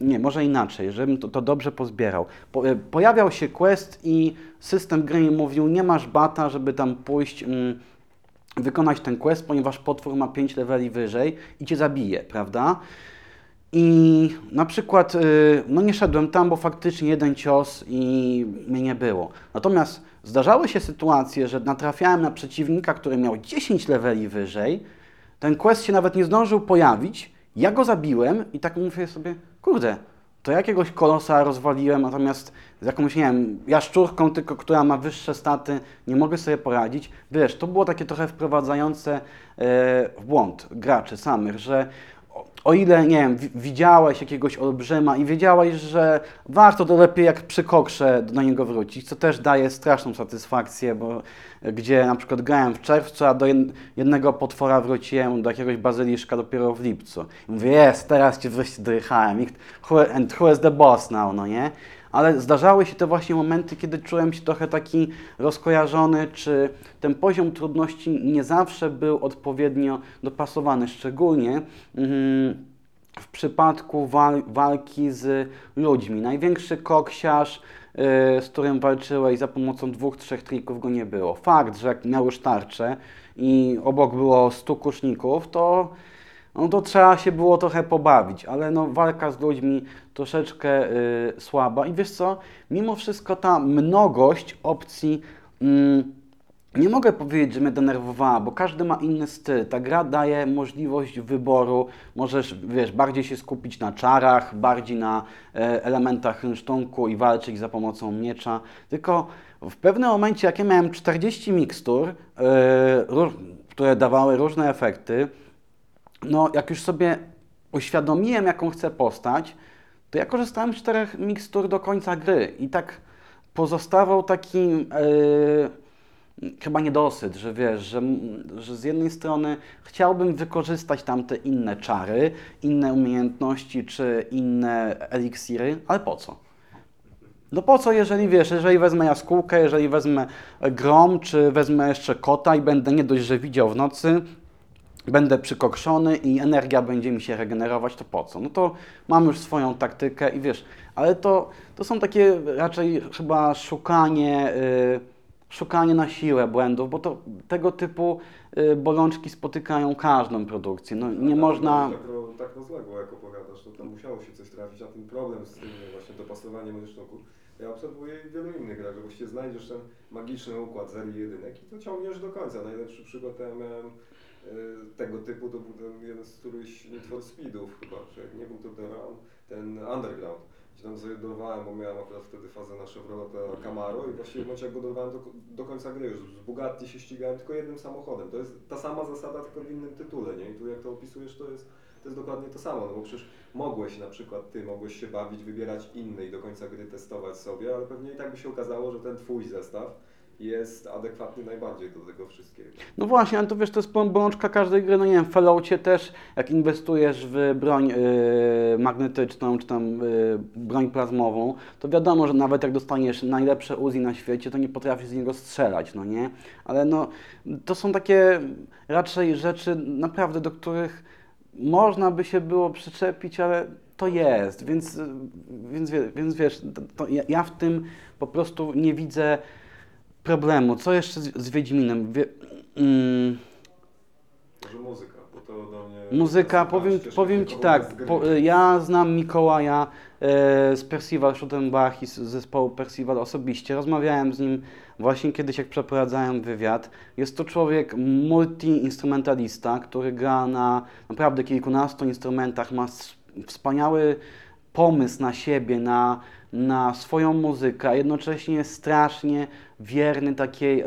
nie, może inaczej, żebym to, to dobrze pozbierał. Po, y, pojawiał się quest i system gry mówił, nie masz bata, żeby tam pójść, mm, wykonać ten quest, ponieważ potwór ma 5 leveli wyżej i cię zabije, prawda? I na przykład, y, no nie szedłem tam, bo faktycznie jeden cios i mnie nie było. Natomiast zdarzały się sytuacje, że natrafiałem na przeciwnika, który miał 10 leveli wyżej, ten quest się nawet nie zdążył pojawić, ja go zabiłem i tak mówię sobie, kurde, to jakiegoś kolosa rozwaliłem, natomiast z jakąś, nie wiem, jaszczurką tylko, która ma wyższe staty, nie mogę sobie poradzić. Wiesz, to było takie trochę wprowadzające e, w błąd graczy samych, że o- ile, nie wiem, wi- widziałeś jakiegoś olbrzyma i wiedziałeś, że warto to lepiej jak przy kokrze do niego wrócić, co też daje straszną satysfakcję, bo gdzie na przykład grałem w czerwcu, a do jed- jednego potwora wróciłem do jakiegoś bazyliszka dopiero w lipcu. I mówię, jest, teraz cię wreszcie dojechałem. And who is the boss now, no nie? Ale zdarzały się te właśnie momenty, kiedy czułem się trochę taki rozkojarzony, czy ten poziom trudności nie zawsze był odpowiednio dopasowany, szczególnie mm, w przypadku wal, walki z ludźmi. Największy koksiarz, yy, z którym walczyłeś za pomocą dwóch, trzech trików go nie było. Fakt, że jak miał już tarczę i obok było stu kuszników, to no to trzeba się było trochę pobawić, ale no walka z ludźmi troszeczkę y, słaba. I wiesz co, mimo wszystko ta mnogość opcji, mm, nie mogę powiedzieć, że mnie denerwowała, bo każdy ma inny styl. Ta gra daje możliwość wyboru, możesz, wiesz, bardziej się skupić na czarach, bardziej na e, elementach rynsztunku i walczyć za pomocą miecza. Tylko w pewnym momencie, jak ja miałem 40 mikstur, e, które dawały różne efekty, no, jak już sobie uświadomiłem, jaką chcę postać, to ja korzystałem z czterech mikstur do końca gry i tak pozostawał taki yy, chyba niedosyt, że wiesz, że, że z jednej strony chciałbym wykorzystać tamte inne czary, inne umiejętności czy inne eliksiry, ale po co? No po co, jeżeli wiesz, jeżeli wezmę jaskółkę, jeżeli wezmę grom, czy wezmę jeszcze kota i będę nie dość, że widział w nocy, będę przykokszony i energia będzie mi się regenerować, to po co? No to mam już swoją taktykę i wiesz, ale to, to są takie raczej chyba szukanie, y, szukanie na siłę błędów, bo to tego typu y, bolączki spotykają każdą produkcję. No nie Ale można... Tak, ro- tak rozległo, jak opowiadasz, to tam musiało się coś trafić, a ten problem z tym właśnie dopasowaniem rysztunku, ja obserwuję wielu innych grach, że właściwie znajdziesz ten magiczny układ serii jedynek i to ciągniesz do końca. Najlepszy przykład tego typu, to był ten jeden z którychś Need Speedów chyba, czy jak nie był to The Run, ten Underground. Gdzie tam sobie dorwałem, bo miałem akurat wtedy fazę na Chevrolet Camaro i właściwie w momencie jak go dorwałem do, do końca gry już z Bugatti się ścigałem tylko jednym samochodem. To jest ta sama zasada, tylko w innym tytule, nie? I tu jak to opisujesz, to jest, to jest dokładnie to samo, no bo przecież mogłeś na przykład ty, mogłeś się bawić, wybierać inny i do końca gry testować sobie, ale pewnie i tak by się okazało, że ten twój zestaw jest adekwatny najbardziej do tego wszystkiego. No właśnie, ale to wiesz, to jest bolączka każdej gry, no nie wiem, w Falloutie też, jak inwestujesz w broń y, magnetyczną, czy tam y, broń plazmową, to wiadomo, że nawet jak dostaniesz najlepsze Uzi na świecie, to nie potrafisz z niego strzelać, no nie? Ale no, to są takie raczej rzeczy naprawdę, do których można by się było przyczepić, ale to jest, więc, y, więc, więc wiesz, ja, ja w tym po prostu nie widzę problemu. Co jeszcze z, z Wiedźminem? Wie, mm, Może muzyka, bo to do mnie... muzyka, powiem, powiem Ci tak, po, ja znam Mikołaja e, z Percival Schuttenbach i z zespołu Percival osobiście. Rozmawiałem z nim właśnie kiedyś, jak przeprowadzałem wywiad. Jest to człowiek multi-instrumentalista, który gra na naprawdę kilkunastu instrumentach, ma wspaniały pomysł na siebie, na, na swoją muzykę, a jednocześnie strasznie wierny takiej e,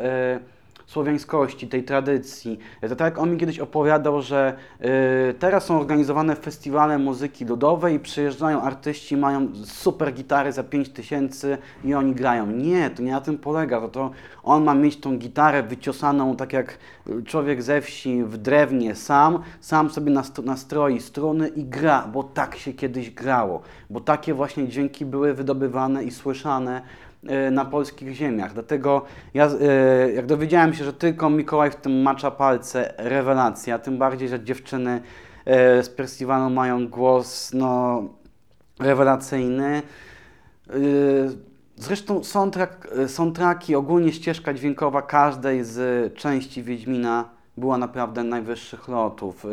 słowiańskości, tej tradycji. To tak on mi kiedyś opowiadał, że e, teraz są organizowane festiwale muzyki ludowej i przyjeżdżają artyści, mają super gitary za 5 tysięcy i oni grają. Nie, to nie na tym polega. To, to on ma mieć tą gitarę wyciosaną tak jak człowiek ze wsi w drewnie sam, sam sobie nast- nastroi struny i gra, bo tak się kiedyś grało, bo takie właśnie dźwięki były wydobywane i słyszane e, na polskich ziemiach. Dlatego ja, e, jak dowiedziałem się, że tylko Mikołaj w tym macza palce, rewelacja, tym bardziej, że dziewczyny e, z Percivalu mają głos, no, rewelacyjny. Zresztą soundtrack, soundtracki, ogólnie ścieżka dźwiękowa każdej z części Wiedźmina była naprawdę najwyższych lotów.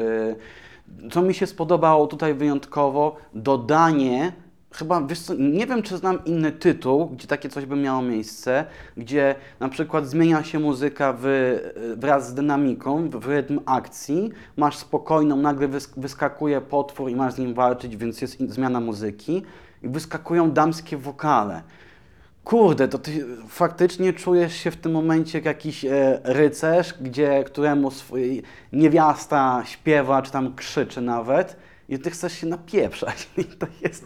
Co mi się spodobało tutaj wyjątkowo, dodanie, chyba, wiesz co, nie wiem czy znam inny tytuł, gdzie takie coś by miało miejsce, gdzie na przykład zmienia się muzyka w, wraz z dynamiką, w rytm akcji, masz spokojną, nagle wys- wyskakuje potwór i masz z nim walczyć, więc jest zmiana muzyki i wyskakują damskie wokale. Kurde, to ty faktycznie czujesz się w tym momencie jak jakiś e, rycerz, gdzie któremu swój niewiasta śpiewa, czy tam krzyczy nawet i ty chcesz się napieprzać. I to jest,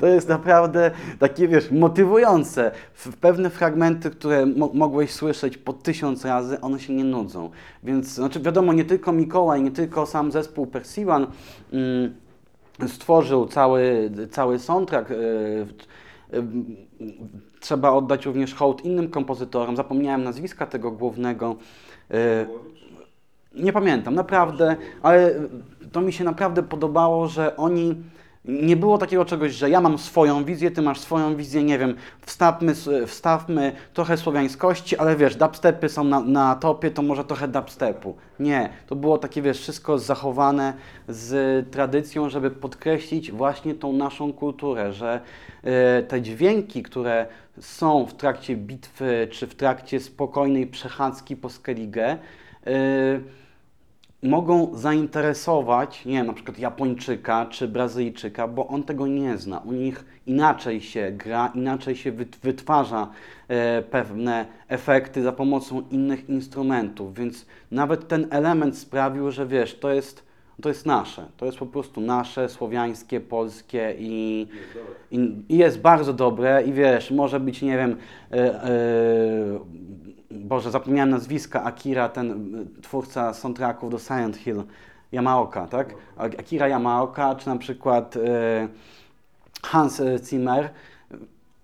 to jest naprawdę takie, wiesz, motywujące. W pewne fragmenty, które mo mogłeś słyszeć po tysiąc razy, one się nie nudzą. Więc, znaczy wiadomo, nie tylko Mikołaj, nie tylko sam zespół Persiwan mm, stworzył cały, cały soundtrack. y, y, Trzeba oddać również hołd innym kompozytorom. Zapomniałem nazwiska tego głównego. Pawłowicz? nie pamiętam, naprawdę, ale to mi się naprawdę podobało, że oni. Nie było takiego czegoś, że ja mam swoją wizję, ty masz swoją wizję, nie wiem, wstawmy, wstawmy trochę słowiańskości, ale wiesz, dubstepy są na, na topie, to może trochę dubstepu. Nie, to było takie, wiesz, wszystko zachowane z tradycją, żeby podkreślić właśnie tą naszą kulturę, że e, te dźwięki, które są w trakcie bitwy, czy w trakcie spokojnej przechadzki po Skellige, e, mogą zainteresować, nie wiem, na przykład Japończyka czy Brazylijczyka, bo on tego nie zna. U nich inaczej się gra, inaczej się wyt- wytwarza e, pewne efekty za pomocą innych instrumentów, więc nawet ten element sprawił, że wiesz, to jest, to jest nasze, to jest po prostu nasze, słowiańskie, polskie i, Jest i, I jest bardzo dobre i wiesz, może być, nie wiem, e, e, Boże, zapomniałem nazwiska, Akira, ten e, twórca soundtracków do Silent Hill, Yamaoka, tak? Akira Yamaoka, czy na przykład e, Hans e, Zimmer.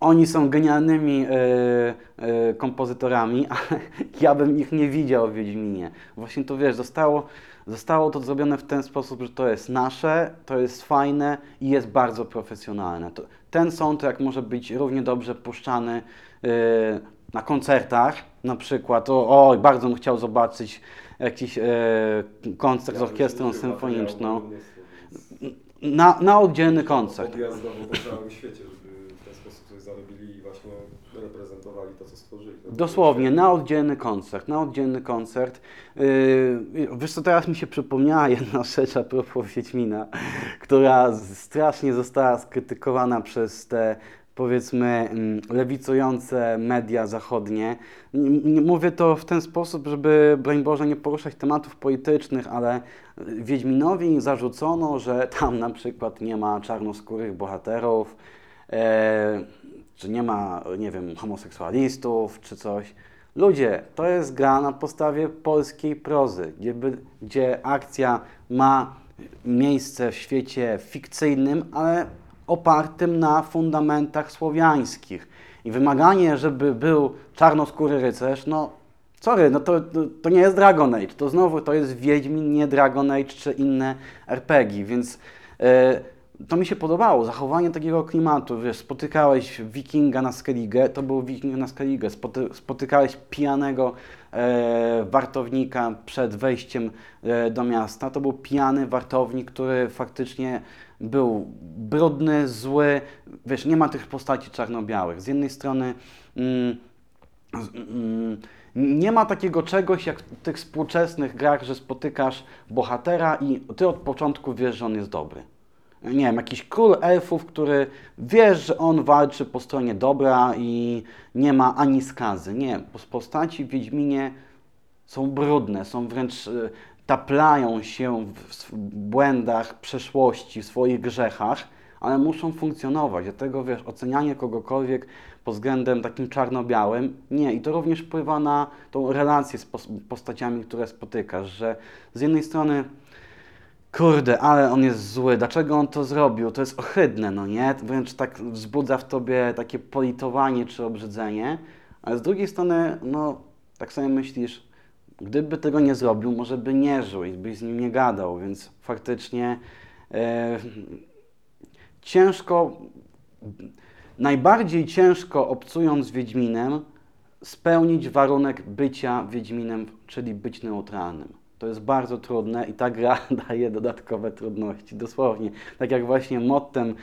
Oni są genialnymi kompozytorami, ale ja bym ich nie widział w Wiedźminie. Właśnie to wiesz, zostało, zostało to zrobione w ten sposób, że to jest nasze, to jest fajne i jest bardzo profesjonalne. Ten soundtrack może być równie dobrze puszczany na koncertach, na przykład. O, oj, bardzo bym chciał zobaczyć jakiś e, koncert z orkiestrą symfoniczną. Na, na oddzielny koncert. Objazdowo po całym świecie, żeby w ten sposób coś zarobili i właśnie reprezentowali to, co stworzyli. No, Dosłownie, na oddzielny koncert, na oddzielny koncert. Yy, wiesz co, teraz mi się przypomniała jedna rzecz a propos Wiedźmina, która strasznie została skrytykowana przez te powiedzmy mm, lewicujące media zachodnie. Mówię to w ten sposób, żeby, broń Boże, nie poruszać tematów politycznych, ale Wiedźminowi zarzucono, że tam na przykład nie ma czarnoskórych bohaterów, e, czy nie ma, nie wiem, homoseksualistów, czy coś. Ludzie, to jest gra na podstawie polskiej prozy, gdzie, gdzie akcja ma miejsce w świecie fikcyjnym, ale opartym na fundamentach słowiańskich. I wymaganie, żeby był czarnoskóry rycerz, no sorry, no to, to, to nie jest Dragon Age, to znowu to jest Wiedźmin, nie Dragon Age czy inne RPG, więc e, to mi się podobało, zachowanie takiego klimatu, wiesz, spotykałeś wikinga na Skellige, to był wiking na Skellige, spoty, spotykałeś pijanego wartownika przed wejściem e, do miasta, to był pijany wartownik, który faktycznie był brudny, zły, wiesz, nie ma tych postaci czarno-białych. Z jednej strony mm, mm, nie ma takiego czegoś jak w tych współczesnych grach, że spotykasz bohatera i ty od początku wiesz, że on jest dobry. Nie wiem, jakiś król elfów, który wiesz, że on walczy po stronie dobra i nie ma ani skazy. Nie, pos- postaci w Wiedźminie są brudne, są wręcz e, taplają się w błędach przeszłości, w swoich grzechach, ale muszą funkcjonować. Dlatego wiesz, ocenianie kogokolwiek pod względem takim czarno-białym, nie. I to również wpływa na tą relację z pos- postaciami, które spotykasz, że z jednej strony kurde, ale on jest zły, dlaczego on to zrobił? To jest ohydne, no nie? Wręcz tak wzbudza w tobie takie politowanie czy obrzydzenie, ale z drugiej strony, no, tak sobie myślisz, gdyby tego nie zrobił, może by nie żył i byś z nim nie gadał, więc faktycznie e, ciężko, najbardziej ciężko obcując z Wiedźminem, spełnić warunek bycia Wiedźminem, czyli być neutralnym. To jest bardzo trudne i ta gra daje dodatkowe trudności. Dosłownie. Tak jak właśnie mottem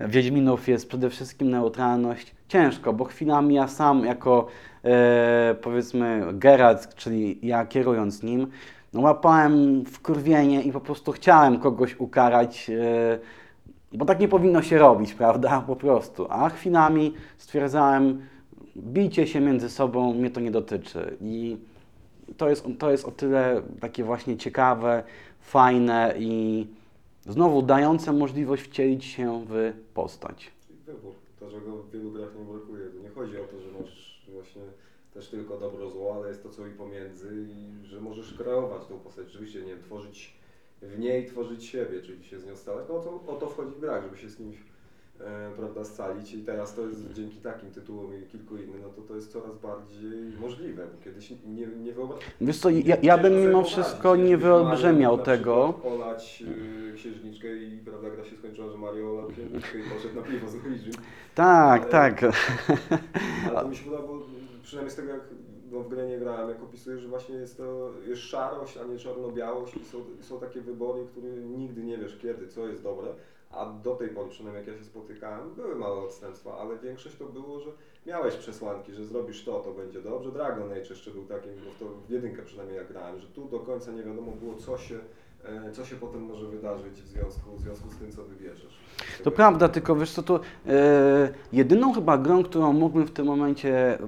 Wiedźminów jest przede wszystkim neutralność. Ciężko, bo chwilami ja sam jako e, powiedzmy Geralt, czyli ja kierując nim, no łapałem wkurwienie i po prostu chciałem kogoś ukarać, e, bo tak nie powinno się robić, prawda? Po prostu. A chwilami stwierdzałem, bijcie się między sobą, mnie to nie dotyczy. I to jest, to jest o tyle takie właśnie ciekawe, fajne i Znowu dające możliwość wcielić się w postać. Wybór. To, że go w wielu grach nie brakuje. Nie chodzi o to, że masz właśnie też tylko dobro zło, ale jest to co i pomiędzy i że możesz kreować tą postać. Rzeczywiście, nie tworzyć w niej, tworzyć siebie, czyli się z nią stale. No to o to wchodzi w grach, żeby się z kimś prawda, scalić i teraz to jest dzięki takim tytułom i kilku innym, no to to jest coraz bardziej możliwe, bo kiedyś nie, nie wyobrażam. Wiesz co, ja, ja bym mimo wszystko nie wyolbrzymiał tego. Olać y, księżniczkę i prawda, gra się skończyła, że Mario olał księżniczkę i poszedł na piwo z Luigi. Tak, Ale- tak. Ale to mi się podoba, bo przynajmniej z tego jak no, w grę nie grałem, jak opisujesz, że właśnie jest to jest szarość, a nie czarno-białość i są, są takie wybory, które nigdy nie wiesz kiedy, co jest dobre. A do tej pory, przynajmniej jak ja się spotykałem, były małe odstępstwa, ale większość to było, że miałeś przesłanki, że zrobisz to, to będzie dobrze. Dragon Age jeszcze był takim, bo w to w jedynkę przynajmniej jak grałem, że tu do końca nie wiadomo było, co się, e, co się potem może wydarzyć w związku, w związku z tym, co wybierzesz. To prawda, tylko wiesz co, to e, jedyną chyba grą, którą mógłbym w tym momencie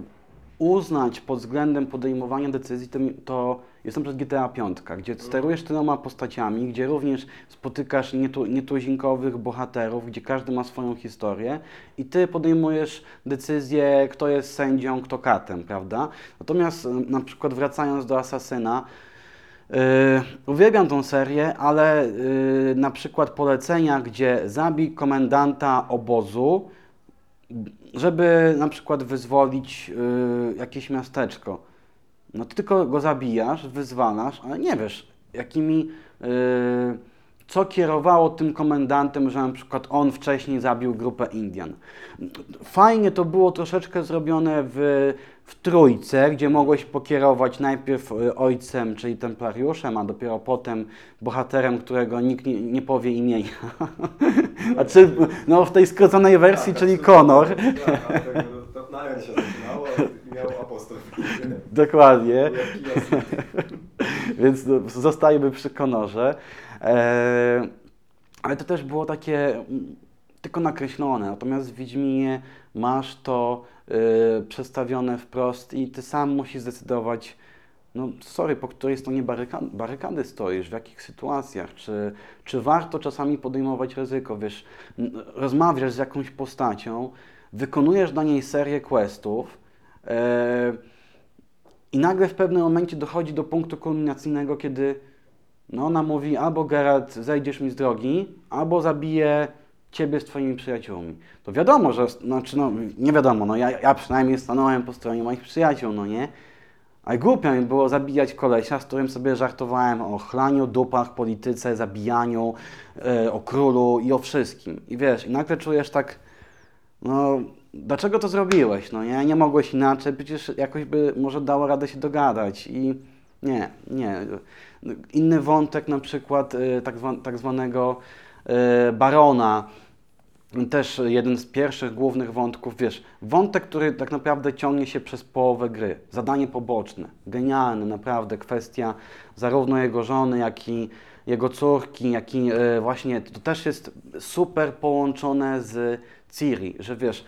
uznać pod względem podejmowania decyzji, to, to jest na przykład GTA V, gdzie sterujesz tyloma postaciami, gdzie również spotykasz nietu, nietuzinkowych bohaterów, gdzie każdy ma swoją historię i ty podejmujesz decyzję, kto jest sędzią, kto katem, prawda? Natomiast na przykład wracając do Asasyna, Yy, uwielbiam tą serię, ale yy, na przykład polecenia, gdzie zabij komendanta obozu, żeby na przykład wyzwolić yy, jakieś miasteczko. No ty tylko go zabijasz, wyzwalasz, ale nie wiesz, jakimi, yy, co kierowało tym komendantem, że na przykład on wcześniej zabił grupę Indian. Fajnie to było troszeczkę zrobione w, w trójce, gdzie mogłeś pokierować najpierw y, ojcem, czyli templariuszem, a dopiero potem bohaterem, którego nikt nie, nie powie imienia. A czy no, w tej skróconej wersji, Tak, czyli. Conor. Tak, tego, to na N się zaczynało i Dokładnie. Więc no, zostajemy przy Konorze. E, ale to też było takie mm, tylko nakreślone. Natomiast w Wiedźminie masz to e, przedstawione wprost i ty sam musisz zdecydować, no sorry, po której stronie baryka barykady stoisz, w jakich sytuacjach, czy, czy warto czasami podejmować ryzyko, wiesz, rozmawiasz z jakąś postacią, wykonujesz dla niej serię questów, i nagle w pewnym momencie dochodzi do punktu kulminacyjnego, kiedy no ona mówi albo Geralt zejdziesz mi z drogi, albo zabiję ciebie z twoimi przyjaciółmi. To wiadomo, że, znaczy no nie wiadomo, no ja, ja przynajmniej stanąłem po stronie moich przyjaciół, no nie? A głupio mi było zabijać kolesia, z którym sobie żartowałem o chlaniu, dupach, polityce, zabijaniu, e, o królu i o wszystkim. I wiesz, i nagle czujesz tak, no, dlaczego to zrobiłeś? No nie, nie mogłeś inaczej, przecież jakoś by może dało radę się dogadać i nie, nie. Inny wątek na przykład y, tak, zwa, tak zwanego y, barona, też jeden z pierwszych głównych wątków, wiesz, wątek, który tak naprawdę ciągnie się przez połowę gry, zadanie poboczne, genialne, naprawdę, kwestia zarówno jego żony, jak i jego córki, jak i e, właśnie, to też jest super połączone z Ciri, że wiesz,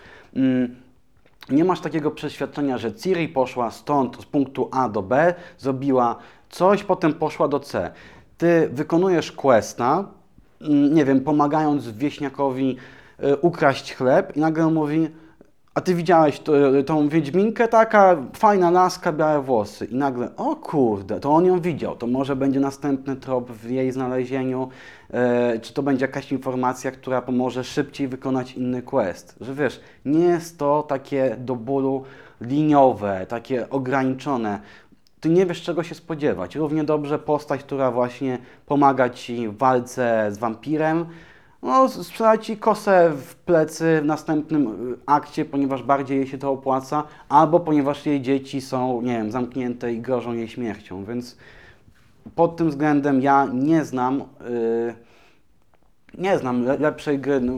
nie masz takiego przeświadczenia, że Ciri poszła stąd, z punktu A do B, zrobiła coś, potem poszła do C. Ty wykonujesz questa, mm, nie wiem, pomagając wieśniakowi y, ukraść chleb i nagle on mówi, a ty widziałeś to, tą wiedźminkę, taka fajna laska, białe włosy. I nagle, o kurde, to on ją widział, to może będzie następny trop w jej znalezieniu, e, czy to będzie jakaś informacja, która pomoże szybciej wykonać inny quest. Że wiesz, nie jest to takie do bólu liniowe, takie ograniczone. Ty nie wiesz, czego się spodziewać. Równie dobrze postać, która właśnie pomaga ci w walce z wampirem, no, sprzeda ci kosę w plecy w następnym y, akcie, ponieważ bardziej jej się to opłaca, albo ponieważ jej dzieci są, nie wiem, zamknięte i grożą jej śmiercią, więc pod tym względem ja nie znam, y, nie znam le- lepszej gry. No,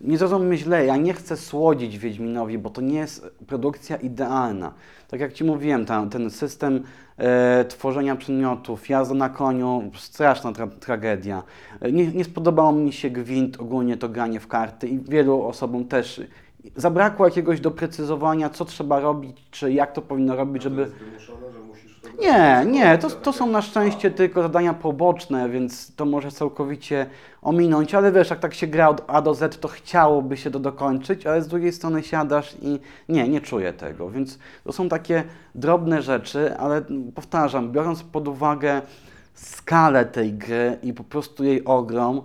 nie zrozum źle, ja nie chcę słodzić Wiedźminowi, bo to nie jest produkcja idealna. Tak jak Ci mówiłem, ta, ten system e, tworzenia przedmiotów, jazda na koniu, straszna tra tragedia. E, Nie, nie spodobało mi się gwint, ogólnie to granie w karty i wielu osobom też. Zabrakło jakiegoś doprecyzowania, co trzeba robić, czy jak to powinno robić, żeby... Nie, nie, to, to są na szczęście tylko zadania poboczne, więc to może całkowicie ominąć, ale wiesz, jak tak się gra od A do Z, to chciałoby się to dokończyć, ale z drugiej strony siadasz i nie, nie czuję tego, więc to są takie drobne rzeczy, ale powtarzam, biorąc pod uwagę skalę tej gry i po prostu jej ogrom,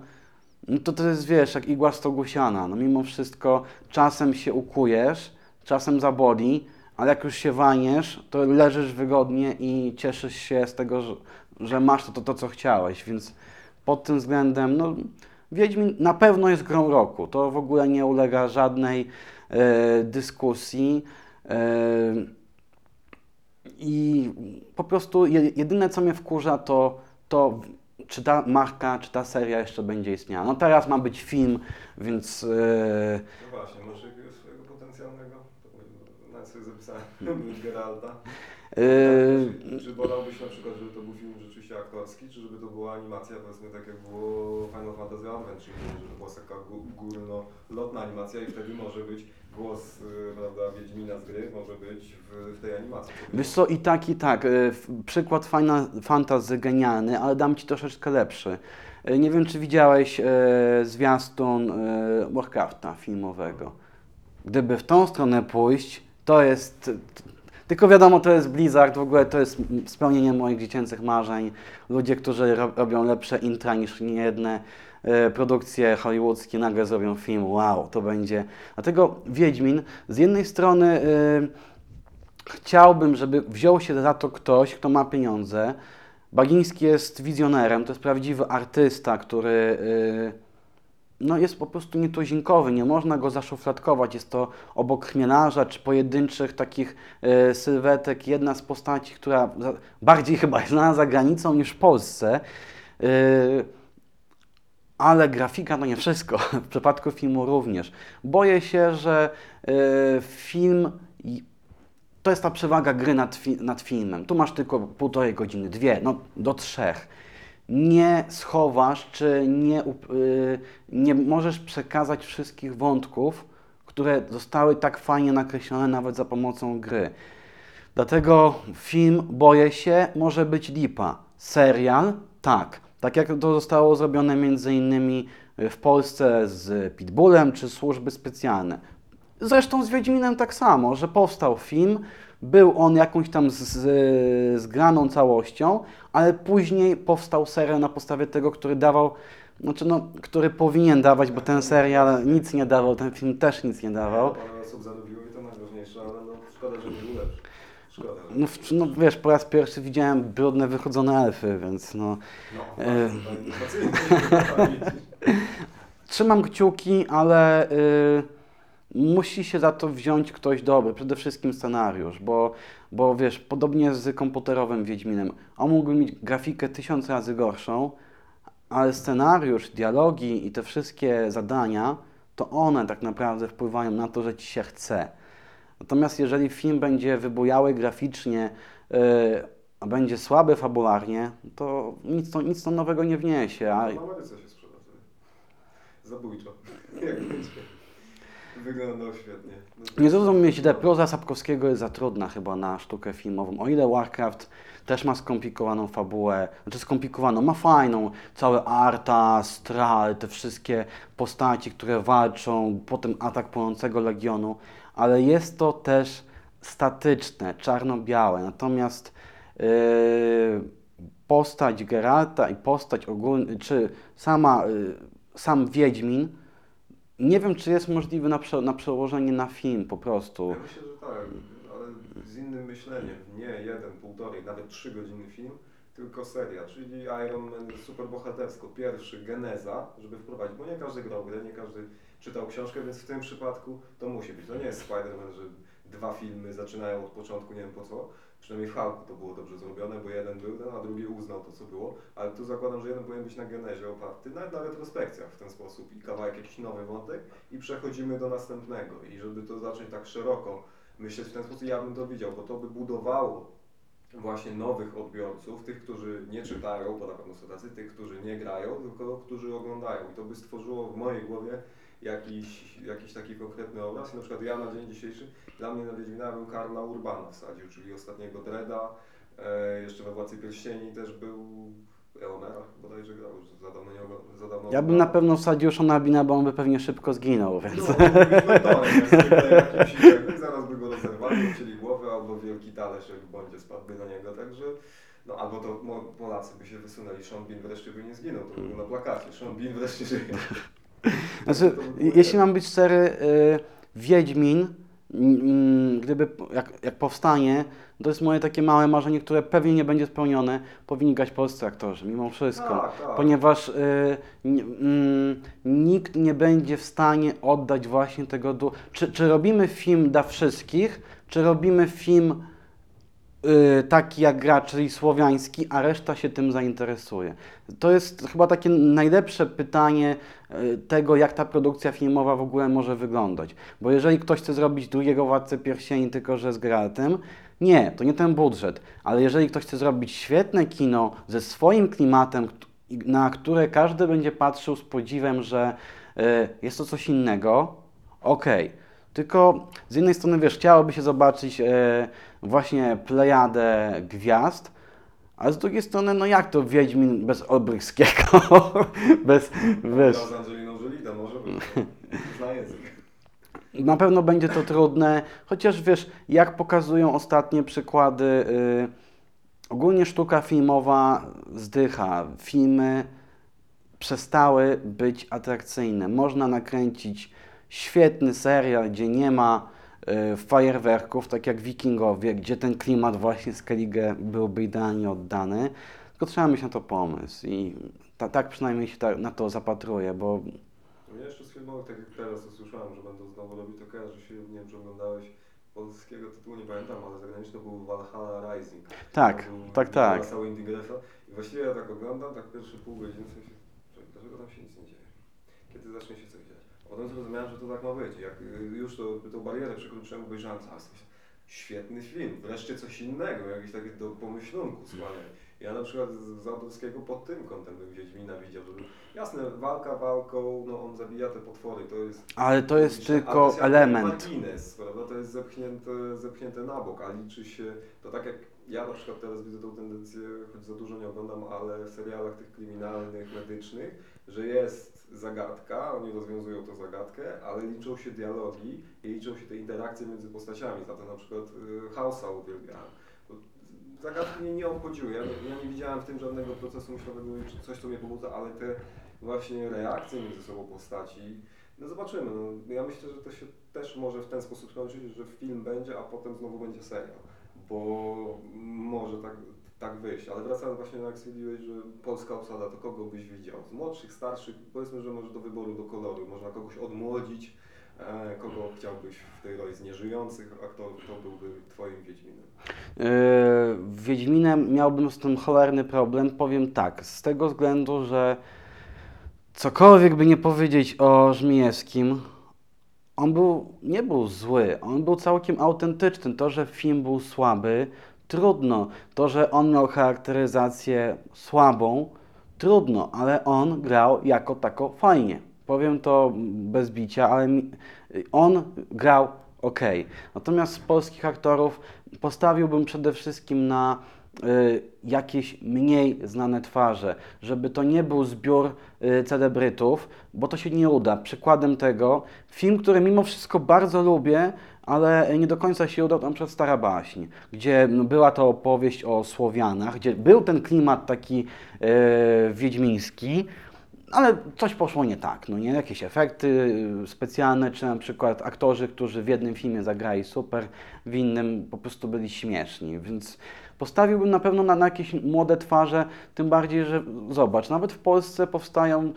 no to to jest, wiesz, jak igła stogusiana, no mimo wszystko czasem się ukujesz, czasem zaboli, ale jak już się waniesz, to leżysz wygodnie i cieszysz się z tego, że, że masz to, to, to, co chciałeś, więc pod tym względem, no, Wiedźmin na pewno jest grą roku. To w ogóle nie ulega żadnej e, dyskusji. E, I po prostu je, jedyne, co mnie wkurza, to, to czy ta marka, czy ta seria jeszcze będzie istniała. No teraz ma być film, więc e, No właśnie, masz jakiegoś swojego potencjalnego? To Sobie zapisałem Geralta. e, Tak, czy wolałbyś na przykład, żeby to był film rzeczywiście aktorski, czy żeby to była animacja, powiedzmy tak jak było Final Fantasy Advent, czyli żeby to była taka gó- górnolotna animacja i wtedy może być głos, y, prawda, Wiedźmina z gry, może być w, w tej animacji. Wiesz co, i tak, i tak. F- Przykład Final Fantasy genialny, ale dam Ci troszeczkę lepszy. E, Nie wiem, czy widziałeś zwiastun Warcrafta filmowego. Gdyby w tą stronę pójść, to jest... Tylko wiadomo, to jest Blizzard, w ogóle to jest spełnienie moich dziecięcych marzeń. Ludzie, którzy ro robią lepsze intra niż niejedne e, produkcje hollywoodzkie, nagle zrobią film. Wow, to będzie... Dlatego Wiedźmin z jednej strony... E, Chciałbym, żeby wziął się za to ktoś, kto ma pieniądze. Bagiński jest wizjonerem, to jest prawdziwy artysta, który y, no, jest po prostu nietuzinkowy, nie można go zaszufladkować. Jest to obok chmielarza czy pojedynczych takich y, sylwetek jedna z postaci, która za, bardziej chyba jest znana za granicą niż w Polsce. Y, ale grafika to nie wszystko. W przypadku filmu również. Boję się, że y, film to jest ta przewaga gry nad, fi- nad filmem. Tu masz tylko półtorej godziny, dwie, no do trzech. Nie schowasz, czy nie, y, nie możesz przekazać wszystkich wątków, które zostały tak fajnie nakreślone nawet za pomocą gry. Dlatego film, boję się, może być lipa. Serial, tak. Tak jak to zostało zrobione między innymi w Polsce z Pitbullem czy służby specjalne. Zresztą z Wiedźminem tak samo, że powstał film, był on jakąś tam z, z, zgraną całością, ale później powstał serial na podstawie tego, który dawał, znaczy no, który powinien dawać, bo ten serial nic nie dawał, ten film też nic nie dawał. Parę osób zalubiło i to najważniejsze, ale no szkoda, że nie był lepszy. Szkoda. No, no wiesz, po raz pierwszy widziałem brudne wychodzone elfy, więc no... No, E. jest Trzymam kciuki, ale y, musi się za to wziąć ktoś dobry, przede wszystkim scenariusz, bo, bo wiesz, podobnie z komputerowym Wiedźminem, on mógłby mieć grafikę tysiąc razy gorszą, ale scenariusz, dialogi i te wszystkie zadania, to one tak naprawdę wpływają na to, że ci się chce. Natomiast jeżeli film będzie wybujały graficznie, y, a będzie słaby fabularnie, to nic to, nic to nowego nie wniesie. A, Ameryce się sprzeda. Zabójczo. Jak. Wyglądał świetnie. No, Nie zrozum źle, proza Sapkowskiego jest za trudna chyba na sztukę filmową. O ile Warcraft też ma skomplikowaną fabułę, znaczy skomplikowaną, ma fajną, całe Arta, Stral, te wszystkie postaci, które walczą, potem atak płonącego Legionu, ale jest to też statyczne, czarno-białe. Natomiast yy, postać Geralta i postać ogólnie, czy sama, yy, sam Wiedźmin, nie wiem, czy jest możliwe na, prze, na przełożenie na film po prostu. Ja myślę, że tak, ale z innym myśleniem. Nie jeden, półtorej, nawet trzy godziny film, tylko seria, czyli Iron Man superbohatersko. Pierwszy, geneza, żeby wprowadzić, bo nie każdy grał grę, nie każdy czytał książkę, więc w tym przypadku to musi być. To nie jest Spider-Man, że dwa filmy zaczynają od początku, nie wiem po co. Przynajmniej w Hulku to było dobrze zrobione, bo jeden był ten, a drugi uznał to, co było. Ale tu zakładam, że jeden powinien być na genezie oparty, nawet na retrospekcjach w ten sposób i kawałek jakiś nowy wątek i przechodzimy do następnego. I żeby to zacząć tak szeroko myśleć w ten sposób, ja bym to widział, bo to by budowało właśnie nowych odbiorców, tych, którzy nie czytają, bo na pewno są tacy, tych, którzy nie grają, tylko którzy oglądają. I to by stworzyło w mojej głowie jakiś, jakiś taki konkretny obraz. I na przykład ja na dzień dzisiejszy, dla mnie na Wiedźmina bym Karla Urbana wsadził, czyli ostatniego Dreda, E, jeszcze we Władcy Pierścieni też był Eomera bodajże grał, już za dawno nie oglądam. Za dawno Ja bym na pewno wsadził Shona Bina, bo on by pewnie szybko zginął, więc... No, jakimś zaraz by go rozerwali, chcieli głowę, albo wielki talerz jak w bądzie spadłby na niego, także no albo to Polacy by się wysunęli, Sean Bean wreszcie by nie zginął, to by był na plakacie, Sean Bean wreszcie żyje. Znaczy, jeśli mam być szczery, y, Wiedźmin, mm, gdyby, po- jak, jak powstanie, to jest moje takie małe marzenie, które pewnie nie będzie spełnione, powinni grać polscy aktorzy, mimo wszystko. Tak, tak. Ponieważ y, mm, nikt nie będzie w stanie oddać właśnie tego... Du- czy, czy robimy film dla wszystkich, czy robimy film y, taki jak gra, czyli słowiański, a reszta się tym zainteresuje. To jest chyba takie najlepsze pytanie y, tego, jak ta produkcja filmowa w ogóle może wyglądać. Bo jeżeli ktoś chce zrobić drugiego Władcę Pierścieni, tylko że z Geraltem, nie, to nie ten budżet. Ale jeżeli ktoś chce zrobić świetne kino ze swoim klimatem, na które każdy będzie patrzył z podziwem, że y, jest to coś innego, okej. Tylko z jednej strony, wiesz, chciałoby się zobaczyć e, właśnie plejadę gwiazd, a z drugiej strony, no jak to Wiedźmin bez Olbrychskiego, bez, wiesz, z Angeliną Jolie, to może by, zna język. na pewno będzie to trudne, chociaż wiesz, jak pokazują ostatnie przykłady, y, ogólnie sztuka filmowa zdycha, filmy przestały być atrakcyjne. Można nakręcić świetny serial, gdzie nie ma fajerwerków, tak jak Wikingowie, gdzie ten klimat właśnie Skellige byłby idealnie oddany, tylko trzeba mieć na to pomysł i ta, tak przynajmniej się ta, na to zapatruję, bo Mnie jeszcze z filmowych, tak jak teraz usłyszałem, że będą znowu robić, to kojarzy się, nie wiem czy oglądałeś polskiego tytułu, nie pamiętam, ale zagraniczny był Valhalla Rising. Tak, był tak, tak. Cały Indie. I właściwie ja tak oglądam, tak pierwsze pół godziny, w sensie, dlaczego tam się nic nie dzieje? Kiedy zacznie się coś dziać? Potem zrozumiałem, że to tak ma być. Jak y, już to, tą barierę przekroczyłem, obejrzałem cały Świetny film, wreszcie coś innego, jakieś takie do pomyślunku skłaniają. Ja na przykład z z autorskiego pod tym kątem bym Wiedźmina widział, żeby jasne, walka walką, no on zabija te potwory, to jest ale to jest ale tylko jest jak element. Martinez, prawda? To jest zepchnięte, zepchnięte na bok, a liczy się, to tak jak ja na przykład teraz widzę tą tendencję, choć za dużo nie oglądam, ale w serialach tych kryminalnych, medycznych, że jest zagadka, oni rozwiązują tę zagadkę, ale liczą się dialogi i liczą się te interakcje między postaciami. Za to na przykład y, House'a uwielbiałem. Zagadki mnie nie obchodziły. Ja ja nie widziałem w tym żadnego procesu myślowego czy coś, co mnie pobudza, ale te właśnie reakcje między sobą postaci, no zobaczymy. No, ja myślę, że to się też może w ten sposób skończyć, że film będzie, a potem znowu będzie serial. Bo może tak, tak wyjść. Ale wracając właśnie jak stwierdziłeś, że polska obsada, to kogo byś widział? Z młodszych, starszych, powiedzmy, że może do wyboru, do koloru. Można kogoś odmłodzić, e, kogo chciałbyś w tej roli z nieżyjących aktorów, to byłby twoim Wiedźminem. Yy, Wiedźminem miałbym z tym cholerny problem. Powiem tak, z tego względu, że cokolwiek by nie powiedzieć o Żmijewskim, on był, nie był zły, on był całkiem autentyczny. To, że film był słaby, trudno. To, że on miał charakteryzację słabą, trudno, ale on grał jako tako fajnie. Powiem to bez bicia, ale on grał ok. Natomiast z polskich aktorów postawiłbym przede wszystkim na y, jakieś mniej znane twarze, żeby to nie był zbiór y, celebrytów, bo to się nie uda. Przykładem tego film, który mimo wszystko bardzo lubię, ale nie do końca się udał, na przykład Stara Baśń, gdzie była to opowieść o Słowianach, gdzie był ten klimat taki y, wiedźmiński, ale coś poszło nie tak, no nie? Jakieś efekty y, specjalne, czy na przykład aktorzy, którzy w jednym filmie zagrali super, w innym po prostu byli śmieszni, więc postawiłbym na pewno na, na jakieś młode twarze, tym bardziej, że zobacz, nawet w Polsce powstają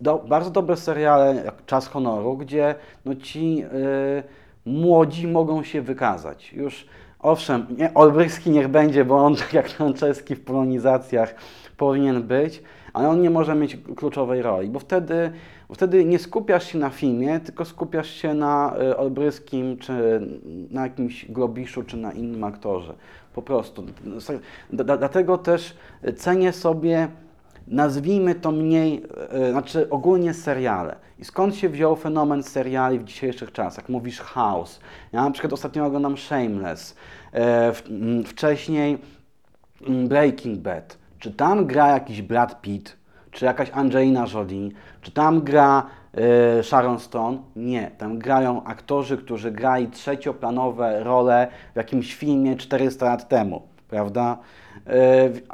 do, bardzo dobre seriale jak Czas Honoru, gdzie no ci y, młodzi mogą się wykazać. Już owszem, nie, Olbrychski niech będzie, bo on tak jak Franceski w polonizacjach powinien być, ale on nie może mieć kluczowej roli, bo wtedy, bo wtedy nie skupiasz się na filmie, tylko skupiasz się na y, Olbryskim, czy na jakimś Globiszu, czy na innym aktorze. Po prostu. Dlatego też cenię sobie, nazwijmy to mniej, znaczy ogólnie seriale. I skąd się wziął fenomen seriali w dzisiejszych czasach? Mówisz House. Ja na przykład ostatnio oglądam Shameless. E, w, m, wcześniej mm, Breaking Bad, czy tam gra jakiś Brad Pitt, czy jakaś Angelina Jolie, czy tam gra y, Sharon Stone? Nie, tam grają aktorzy, którzy grali trzecioplanowe role w jakimś filmie 400 lat temu, prawda?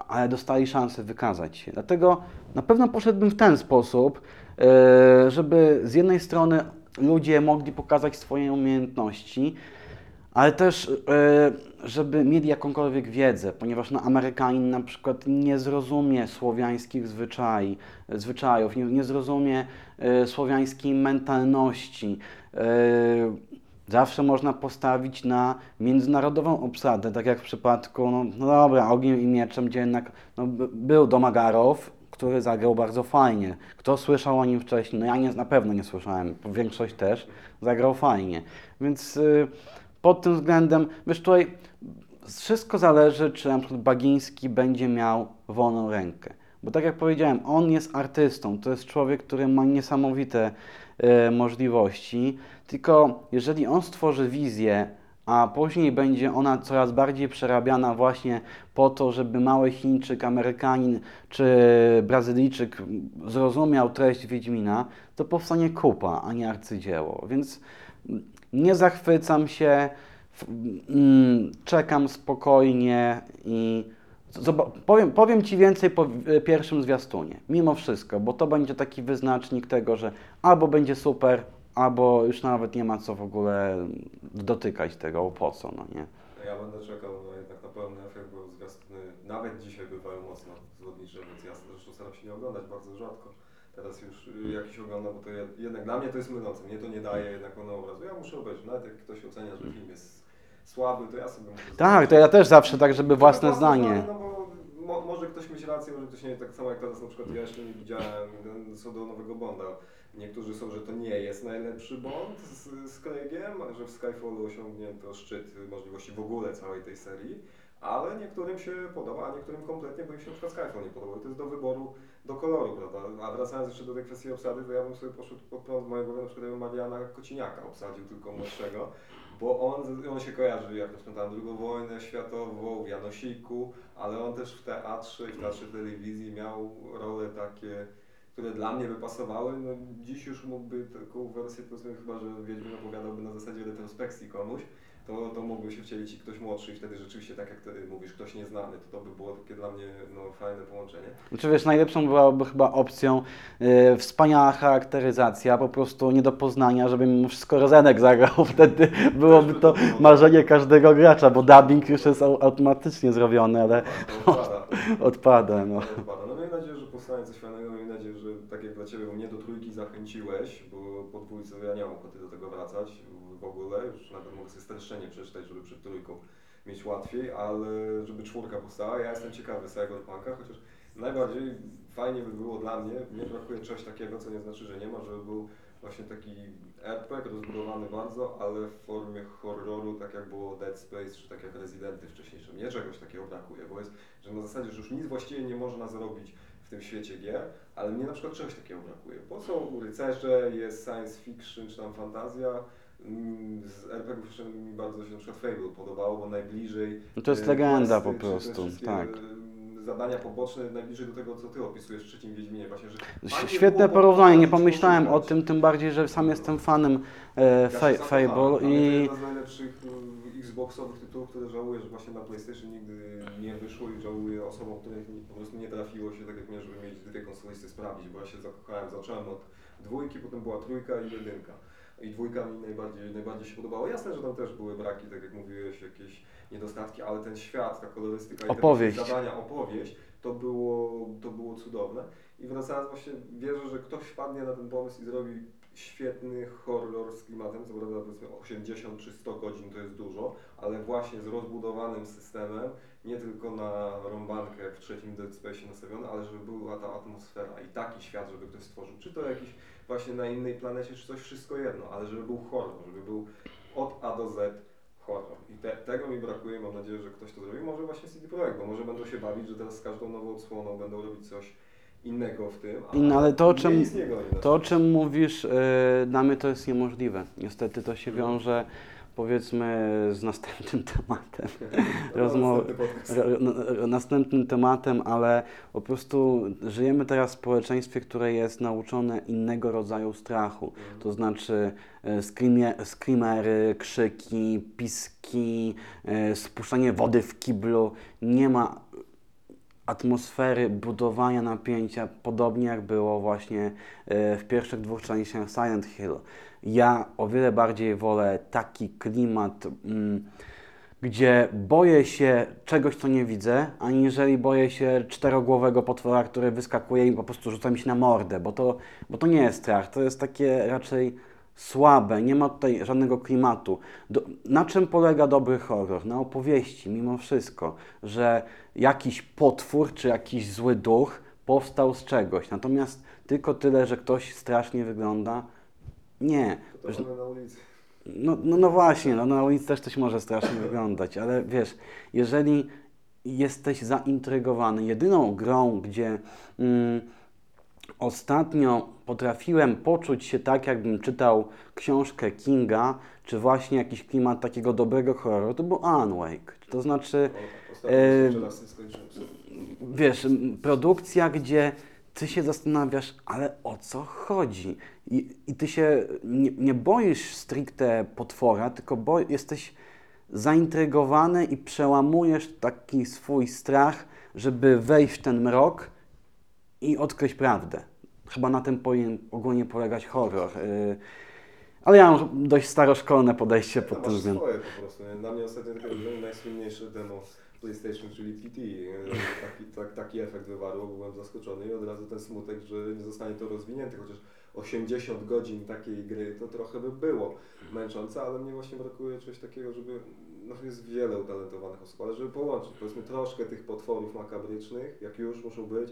Ale dostali szansę wykazać się. Dlatego na pewno poszedłbym w ten sposób, y, żeby z jednej strony ludzie mogli pokazać swoje umiejętności, ale też, e, żeby mieli jakąkolwiek wiedzę, ponieważ no, Amerykanin na przykład nie zrozumie słowiańskich zwyczai, zwyczajów, nie, nie zrozumie e, słowiańskiej mentalności. E, Zawsze można postawić na międzynarodową obsadę, tak jak w przypadku, no, no dobra, ogniem i mieczem, gdzie jednak no, by- był Domagarow, który zagrał bardzo fajnie. Kto słyszał o nim wcześniej? No ja nie, na pewno nie słyszałem, większość też zagrał fajnie. Więc y, pod tym względem, wiesz, tutaj wszystko zależy, czy na przykład Bagiński będzie miał wolną rękę. Bo tak jak powiedziałem, on jest artystą, to jest człowiek, który ma niesamowite e, możliwości, tylko jeżeli on stworzy wizję, a później będzie ona coraz bardziej przerabiana właśnie po to, żeby mały Chińczyk, Amerykanin czy Brazylijczyk zrozumiał treść Wiedźmina, to powstanie kupa, a nie arcydzieło. Więc nie zachwycam się, mm, czekam spokojnie i powiem, powiem Ci więcej po pierwszym zwiastunie, mimo wszystko, bo to będzie taki wyznacznik tego, że albo będzie super, albo już nawet nie ma co w ogóle dotykać tego, po co, no nie. Ja będę czekał no, jednak na pełny efekt, bo zwiastuny nawet dzisiaj bywają mocno zwodnicze, więc ja zresztą staram się nie oglądać bardzo rzadko. Teraz już y, jakiś oglądam, bo to jed- jednak dla mnie to jest mylące. Mnie to nie daje jednak pełnego obrazu. Ja muszę obejrzeć. Nawet jak ktoś ocenia, że film jest słaby, to ja sobie muszę Tak, to ja też zawsze tak, żeby własne zdanie. No bo mo, może ktoś mieć rację, może ktoś nie, tak samo jak teraz na przykład ja jeszcze nie widziałem no, co do nowego Bonda. Niektórzy są, że to nie jest najlepszy Bond z, z Craigiem, że w Skyfallu osiągnięto szczyt możliwości w ogóle całej tej serii, ale niektórym się podoba, a niektórym kompletnie, bo im się na przykład Skyfall nie podobał. I to jest do wyboru, do koloru, prawda? A wracając jeszcze do tej kwestii obsady, to ja bym sobie poszedł pod prąd mojego, na przykład ja Mariana Kociniaka obsadził tylko młodszego, bo on, on się kojarzy jak rozpętałem drugą wojnę światową w Janosiku, ale on też w teatrze i w teatrze telewizji miał role takie, które dla mnie by pasowały. No, dziś już mógłby taką wersję, powiedzmy chyba, że Wiedźmin opowiadałby na zasadzie retrospekcji komuś, to, to mógłby się wcielić i ktoś młodszy i wtedy rzeczywiście, tak jak ty mówisz, ktoś nieznany, to to by było takie dla mnie no, fajne połączenie. Znaczy wiesz, najlepszą byłaby chyba opcją y, wspaniała charakteryzacja, po prostu nie do poznania, żeby wszystko Rozenek zagrał. Wtedy byłoby to marzenie każdego gracza, bo dubbing już jest au- automatycznie zrobiony, ale odpada. odpada. No. Powstanie coś fajnego, miejmy nadzieję, że tak jak dla Ciebie, mnie do trójki zachęciłeś, bo po dwójce ja nie mam ochoty do tego wracać w ogóle, już nawet mogę sobie streszczenie przeczytać, żeby przed trójką mieć łatwiej, ale żeby czwórka powstała, ja jestem ciekawy Cyberpunka, chociaż najbardziej fajnie by było dla mnie, nie brakuje czegoś takiego, co nie znaczy, że nie ma, żeby był właśnie taki RPG rozbudowany bardzo, ale w formie horroru, tak jak było Dead Space, czy tak jak Residenty wcześniejsze. Mnie czegoś takiego brakuje, bo jest, że na zasadzie, że już nic właściwie nie można zrobić tym świecie gier, ale mnie na przykład czegoś takiego brakuje. Po są rycerze, jest science fiction, czy tam fantazja, Mm, z RPG-ów jeszcze mi bardzo się na przykład Fable podobało, bo najbliżej... No to jest e, legenda po prostu, tak. e, Zadania poboczne najbliżej do tego, co ty opisujesz w trzecim Wiedźminie, właśnie, że Świetne porównanie, nie pomyślałem o tym, tym bardziej, że sam jestem fanem e, Ja. Fable mnie To i jedna z najlepszych y, Xboxowych tytułów, które żałuję, że właśnie na PlayStation nigdy nie wyszło i żałuję osobom, których nie- po prostu nie trafiło się tak jak mnie, żeby mieć dwie sobie sprawdzić, bo ja się zakochałem, zacząłem od dwójki, potem była trójka i jedynka. I dwójka mi najbardziej, najbardziej się podobała. Jasne, że tam też były braki, tak jak mówiłeś, jakieś niedostatki, ale ten świat, ta kolorystyka i te Opowieść. zadania, opowieść, to było, to było cudowne. I wracając właśnie, wierzę, że ktoś wpadnie na ten pomysł i zrobi świetny horror z klimatem, co prawda powiedzmy 80 czy 100 godzin to jest dużo, ale właśnie z rozbudowanym systemem, nie tylko na rąbankę w trzecim Dead Space nastawiony, ale żeby była ta atmosfera i taki świat, żeby ktoś stworzył, czy to jakiś właśnie na innej planecie, czy coś, wszystko jedno, ale żeby był horror, żeby był od A do Z horror. I te, tego mi brakuje, mam nadzieję, że ktoś to zrobi. Może właśnie CD Projekt, bo może będą się bawić, że teraz z każdą nową odsłoną będą robić coś innego w tym. No, ale to, o czym- to, o czym mówisz, e, dla mnie to jest niemożliwe. Niestety to się wiąże powiedzmy z następnym tematem. No, Rozmowa- następny podcast. Ro- n- następnym tematem, ale po prostu żyjemy teraz w społeczeństwie, które jest nauczone innego rodzaju strachu. To znaczy e, screamie, screamery, krzyki, piski, e, spuszczanie wody w kiblu. Nie ma atmosfery budowania napięcia, podobnie jak było właśnie e, w pierwszych dwóch częściach Silent Hill. Ja o wiele bardziej wolę taki klimat, mm, gdzie boję się czegoś, co nie widzę, aniżeli boję się czterogłowego potwora, który wyskakuje i po prostu rzuca mi się na mordę, bo to, bo to nie jest strach, to jest takie raczej słabe, nie ma tutaj żadnego klimatu. Do, na czym polega dobry horror? Na opowieści, mimo wszystko, że jakiś potwór czy jakiś zły duch powstał z czegoś, natomiast tylko tyle, że ktoś strasznie wygląda, nie. To mamy na ulicy. No, no, no właśnie, no, na ulicy też coś może strasznie wyglądać, ale wiesz, jeżeli jesteś zaintrygowany, jedyną grą, gdzie mm, ostatnio potrafiłem poczuć się tak, jakbym czytał książkę Kinga, czy właśnie jakiś klimat takiego dobrego horroru, to był Alan Wake. To znaczy, O, E, wiesz, produkcja, gdzie ty się zastanawiasz, ale o co chodzi? I, i ty się nie, nie boisz stricte potwora, tylko bo, jesteś zaintrygowany i przełamujesz taki swój strach, żeby wejść w ten mrok i odkryć prawdę. Chyba na tym powinien ogólnie polegać horror. Yy, ale ja mam dość staroszkolne podejście pod tym względem. swoje po prostu. Nie? Dla mnie ostatnio najsłynniejsze demo PlayStation, czyli PT. e, Taki, tak, taki efekt wywarło, byłem zaskoczony i od razu ten smutek, że nie zostanie to rozwinięte, chociaż 80 godzin takiej gry to trochę by było męczące, ale mnie właśnie brakuje czegoś takiego, żeby, no jest wiele utalentowanych osób, ale żeby połączyć powiedzmy troszkę tych potworów makabrycznych, jak już muszą być,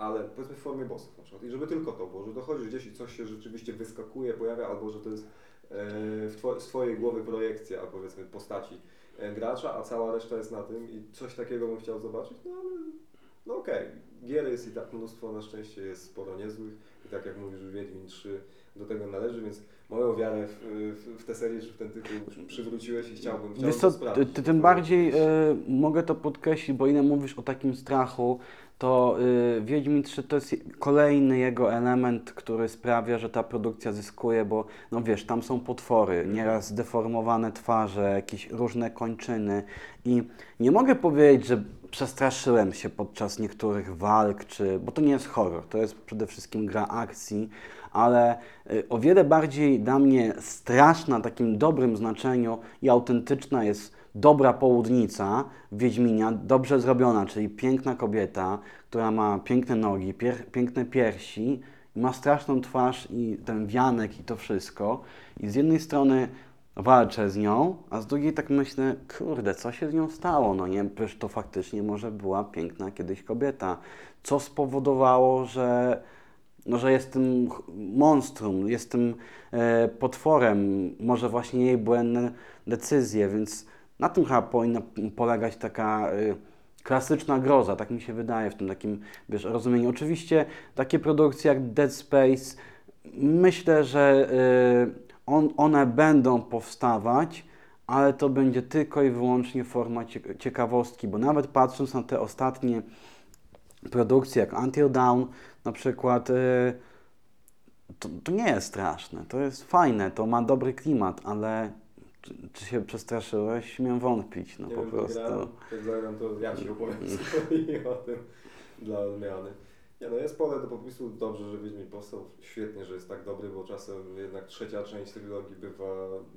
ale powiedzmy w formie bossów na przykład. I żeby tylko to było, że dochodzisz gdzieś i coś się rzeczywiście wyskakuje, pojawia, albo że to jest e, w two, z Twojej głowy projekcja, powiedzmy, postaci e, gracza, a cała reszta jest na tym i coś takiego bym chciał zobaczyć, no ale no okej, gier jest i tak mnóstwo, na szczęście jest sporo niezłych i tak jak mówisz, Wiedźmin 3 do tego należy, więc moją wiarę w, w, w tę serię czy w ten tytuł przywróciłeś i chciałbym, chciałbym Wiesz to co, ty, sprawdzić. ty tym bardziej e, mogę to podkreślić, bo ile mówisz o takim strachu, to y, Wiedźmin 3 to jest kolejny jego element, który sprawia, że ta produkcja zyskuje, bo no wiesz, tam są potwory, nieraz zdeformowane twarze, jakieś różne kończyny. I nie mogę powiedzieć, że przestraszyłem się podczas niektórych walk, czy, bo to nie jest horror, to jest przede wszystkim gra akcji, ale y, o wiele bardziej dla mnie straszna takim dobrym znaczeniu i autentyczna jest dobra południca Wiedźminia, dobrze zrobiona, czyli piękna kobieta, która ma piękne nogi, pier, piękne piersi, ma straszną twarz i ten wianek i to wszystko. I z jednej strony walczę z nią, a z drugiej tak myślę, kurde, co się z nią stało? No nie, przecież to faktycznie może była piękna kiedyś kobieta. Co spowodowało, że, no, że jestem ch- monstrum, jestem e, potworem, może właśnie jej błędne decyzje, więc na tym chyba powinna polegać taka y, klasyczna groza, tak mi się wydaje w tym takim wiesz, rozumieniu. Oczywiście takie produkcje jak Dead Space, myślę, że y, on, one będą powstawać, ale to będzie tylko i wyłącznie forma cie- ciekawostki, bo nawet patrząc na te ostatnie produkcje jak Until Dawn na przykład, y, to, to nie jest straszne, to jest fajne, to ma dobry klimat, ale czy, czy się przestraszyłeś? Śmiem wątpić, no nie po wiem, prostu. Jak zagram, to ja Ci opowiem sobie o tym dla odmiany. Nie no, jest pole do popisu, dobrze, że Wiedźmin powstał, świetnie, że jest tak dobry, bo czasem jednak trzecia część trylogii bywa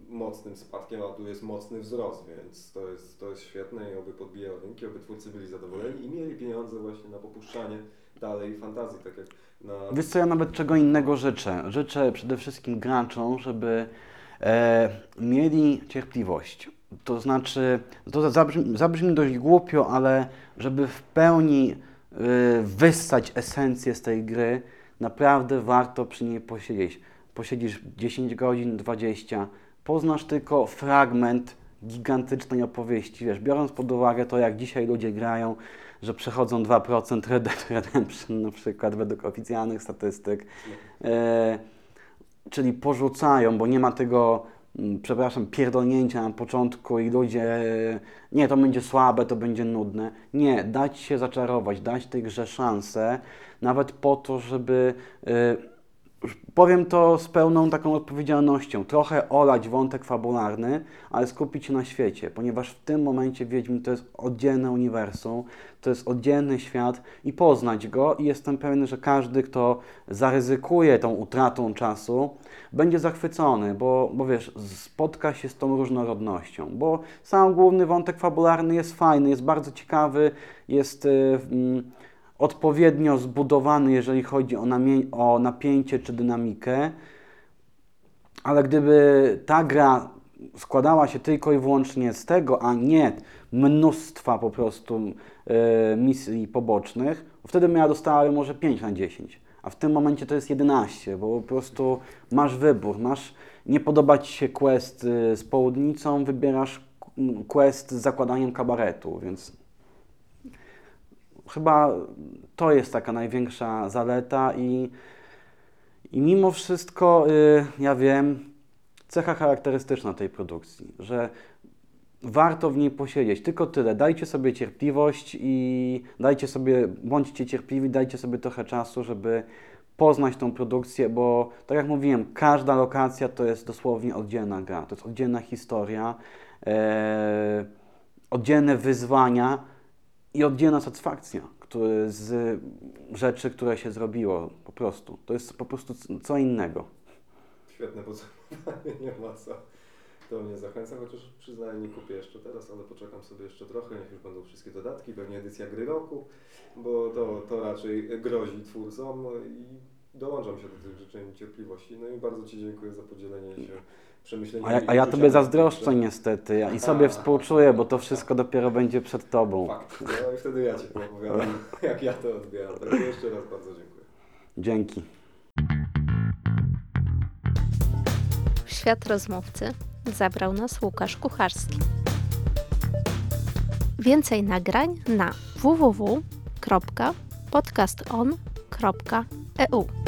mocnym spadkiem, a tu jest mocny wzrost, więc to jest, to jest świetne i oby podbijał rynki, oby twórcy byli zadowoleni i mieli pieniądze właśnie na popuszczanie dalej fantazji, tak jak na... Wiesz co, ja nawet czego innego życzę. Życzę przede wszystkim graczom, żeby mieli cierpliwość. To znaczy, to zabrzmi, zabrzmi dość głupio, ale żeby w pełni e, wyssać esencję z tej gry, naprawdę warto przy niej posiedzieć. Posiedzisz 10 godzin, 20, poznasz tylko fragment gigantycznej opowieści, wiesz, biorąc pod uwagę to, jak dzisiaj ludzie grają, że przechodzą 2% Red Dead Redemption na przykład według oficjalnych statystyk, e, czyli porzucają, bo nie ma tego mm, przepraszam, pierdolnięcia na początku i ludzie, nie, to będzie słabe, to będzie nudne. Nie, dać się zaczarować, dać tej grze szansę, nawet po to, żeby, y, powiem to z pełną taką odpowiedzialnością, trochę olać wątek fabularny, ale skupić się na świecie, ponieważ w tym momencie Wiedźmin to jest oddzielne uniwersum, to jest oddzielny świat i poznać go. I jestem pewien, że każdy, kto zaryzykuje tą utratą czasu, będzie zachwycony, bo, bo wiesz, spotka się z tą różnorodnością, bo sam główny wątek fabularny jest fajny, jest bardzo ciekawy, jest y, mm, odpowiednio zbudowany, jeżeli chodzi o, o napięcie czy dynamikę, ale gdyby ta gra składała się tylko i wyłącznie z tego, a nie mnóstwa po prostu e, misji pobocznych, wtedy miała dostała może 5 na 10. A w tym momencie to jest 11, bo po prostu masz wybór. Masz nie podoba ci się quest y, z południcą, wybierasz quest z zakładaniem kabaretu, więc chyba to jest taka największa zaleta i, i mimo wszystko y, ja wiem, cecha charakterystyczna tej produkcji, że warto w niej posiedzieć. Tylko tyle. Dajcie sobie cierpliwość i dajcie sobie, bądźcie cierpliwi, dajcie sobie trochę czasu, żeby poznać tą produkcję, bo tak jak mówiłem, każda lokacja to jest dosłownie oddzielna gra, to jest oddzielna historia, e, oddzielne wyzwania i oddzielna satysfakcja który, z rzeczy, które się zrobiło po prostu. To jest po prostu co innego. Świetne podsumowanie, nie ma co. To mnie zachęca, chociaż przyznaję, nie kupię jeszcze teraz, ale poczekam sobie jeszcze trochę, niech już będą wszystkie dodatki, pewnie edycja gry roku, bo to, to raczej grozi twórcom i dołączam się do tych życzeń cierpliwości. No i bardzo Ci dziękuję za podzielenie się przemyśleniami. A ja, a ja Tobie zazdroszczę niestety ja, i sobie współczuję, bo to wszystko dopiero będzie przed Tobą. Fakt. No i wtedy ja Ci opowiadam, jak ja to odbieram. Także jeszcze raz bardzo dziękuję. Dzięki. W świat rozmówcy zabrał nas Łukasz Kucharski. Więcej nagrań na www.podcaston.eu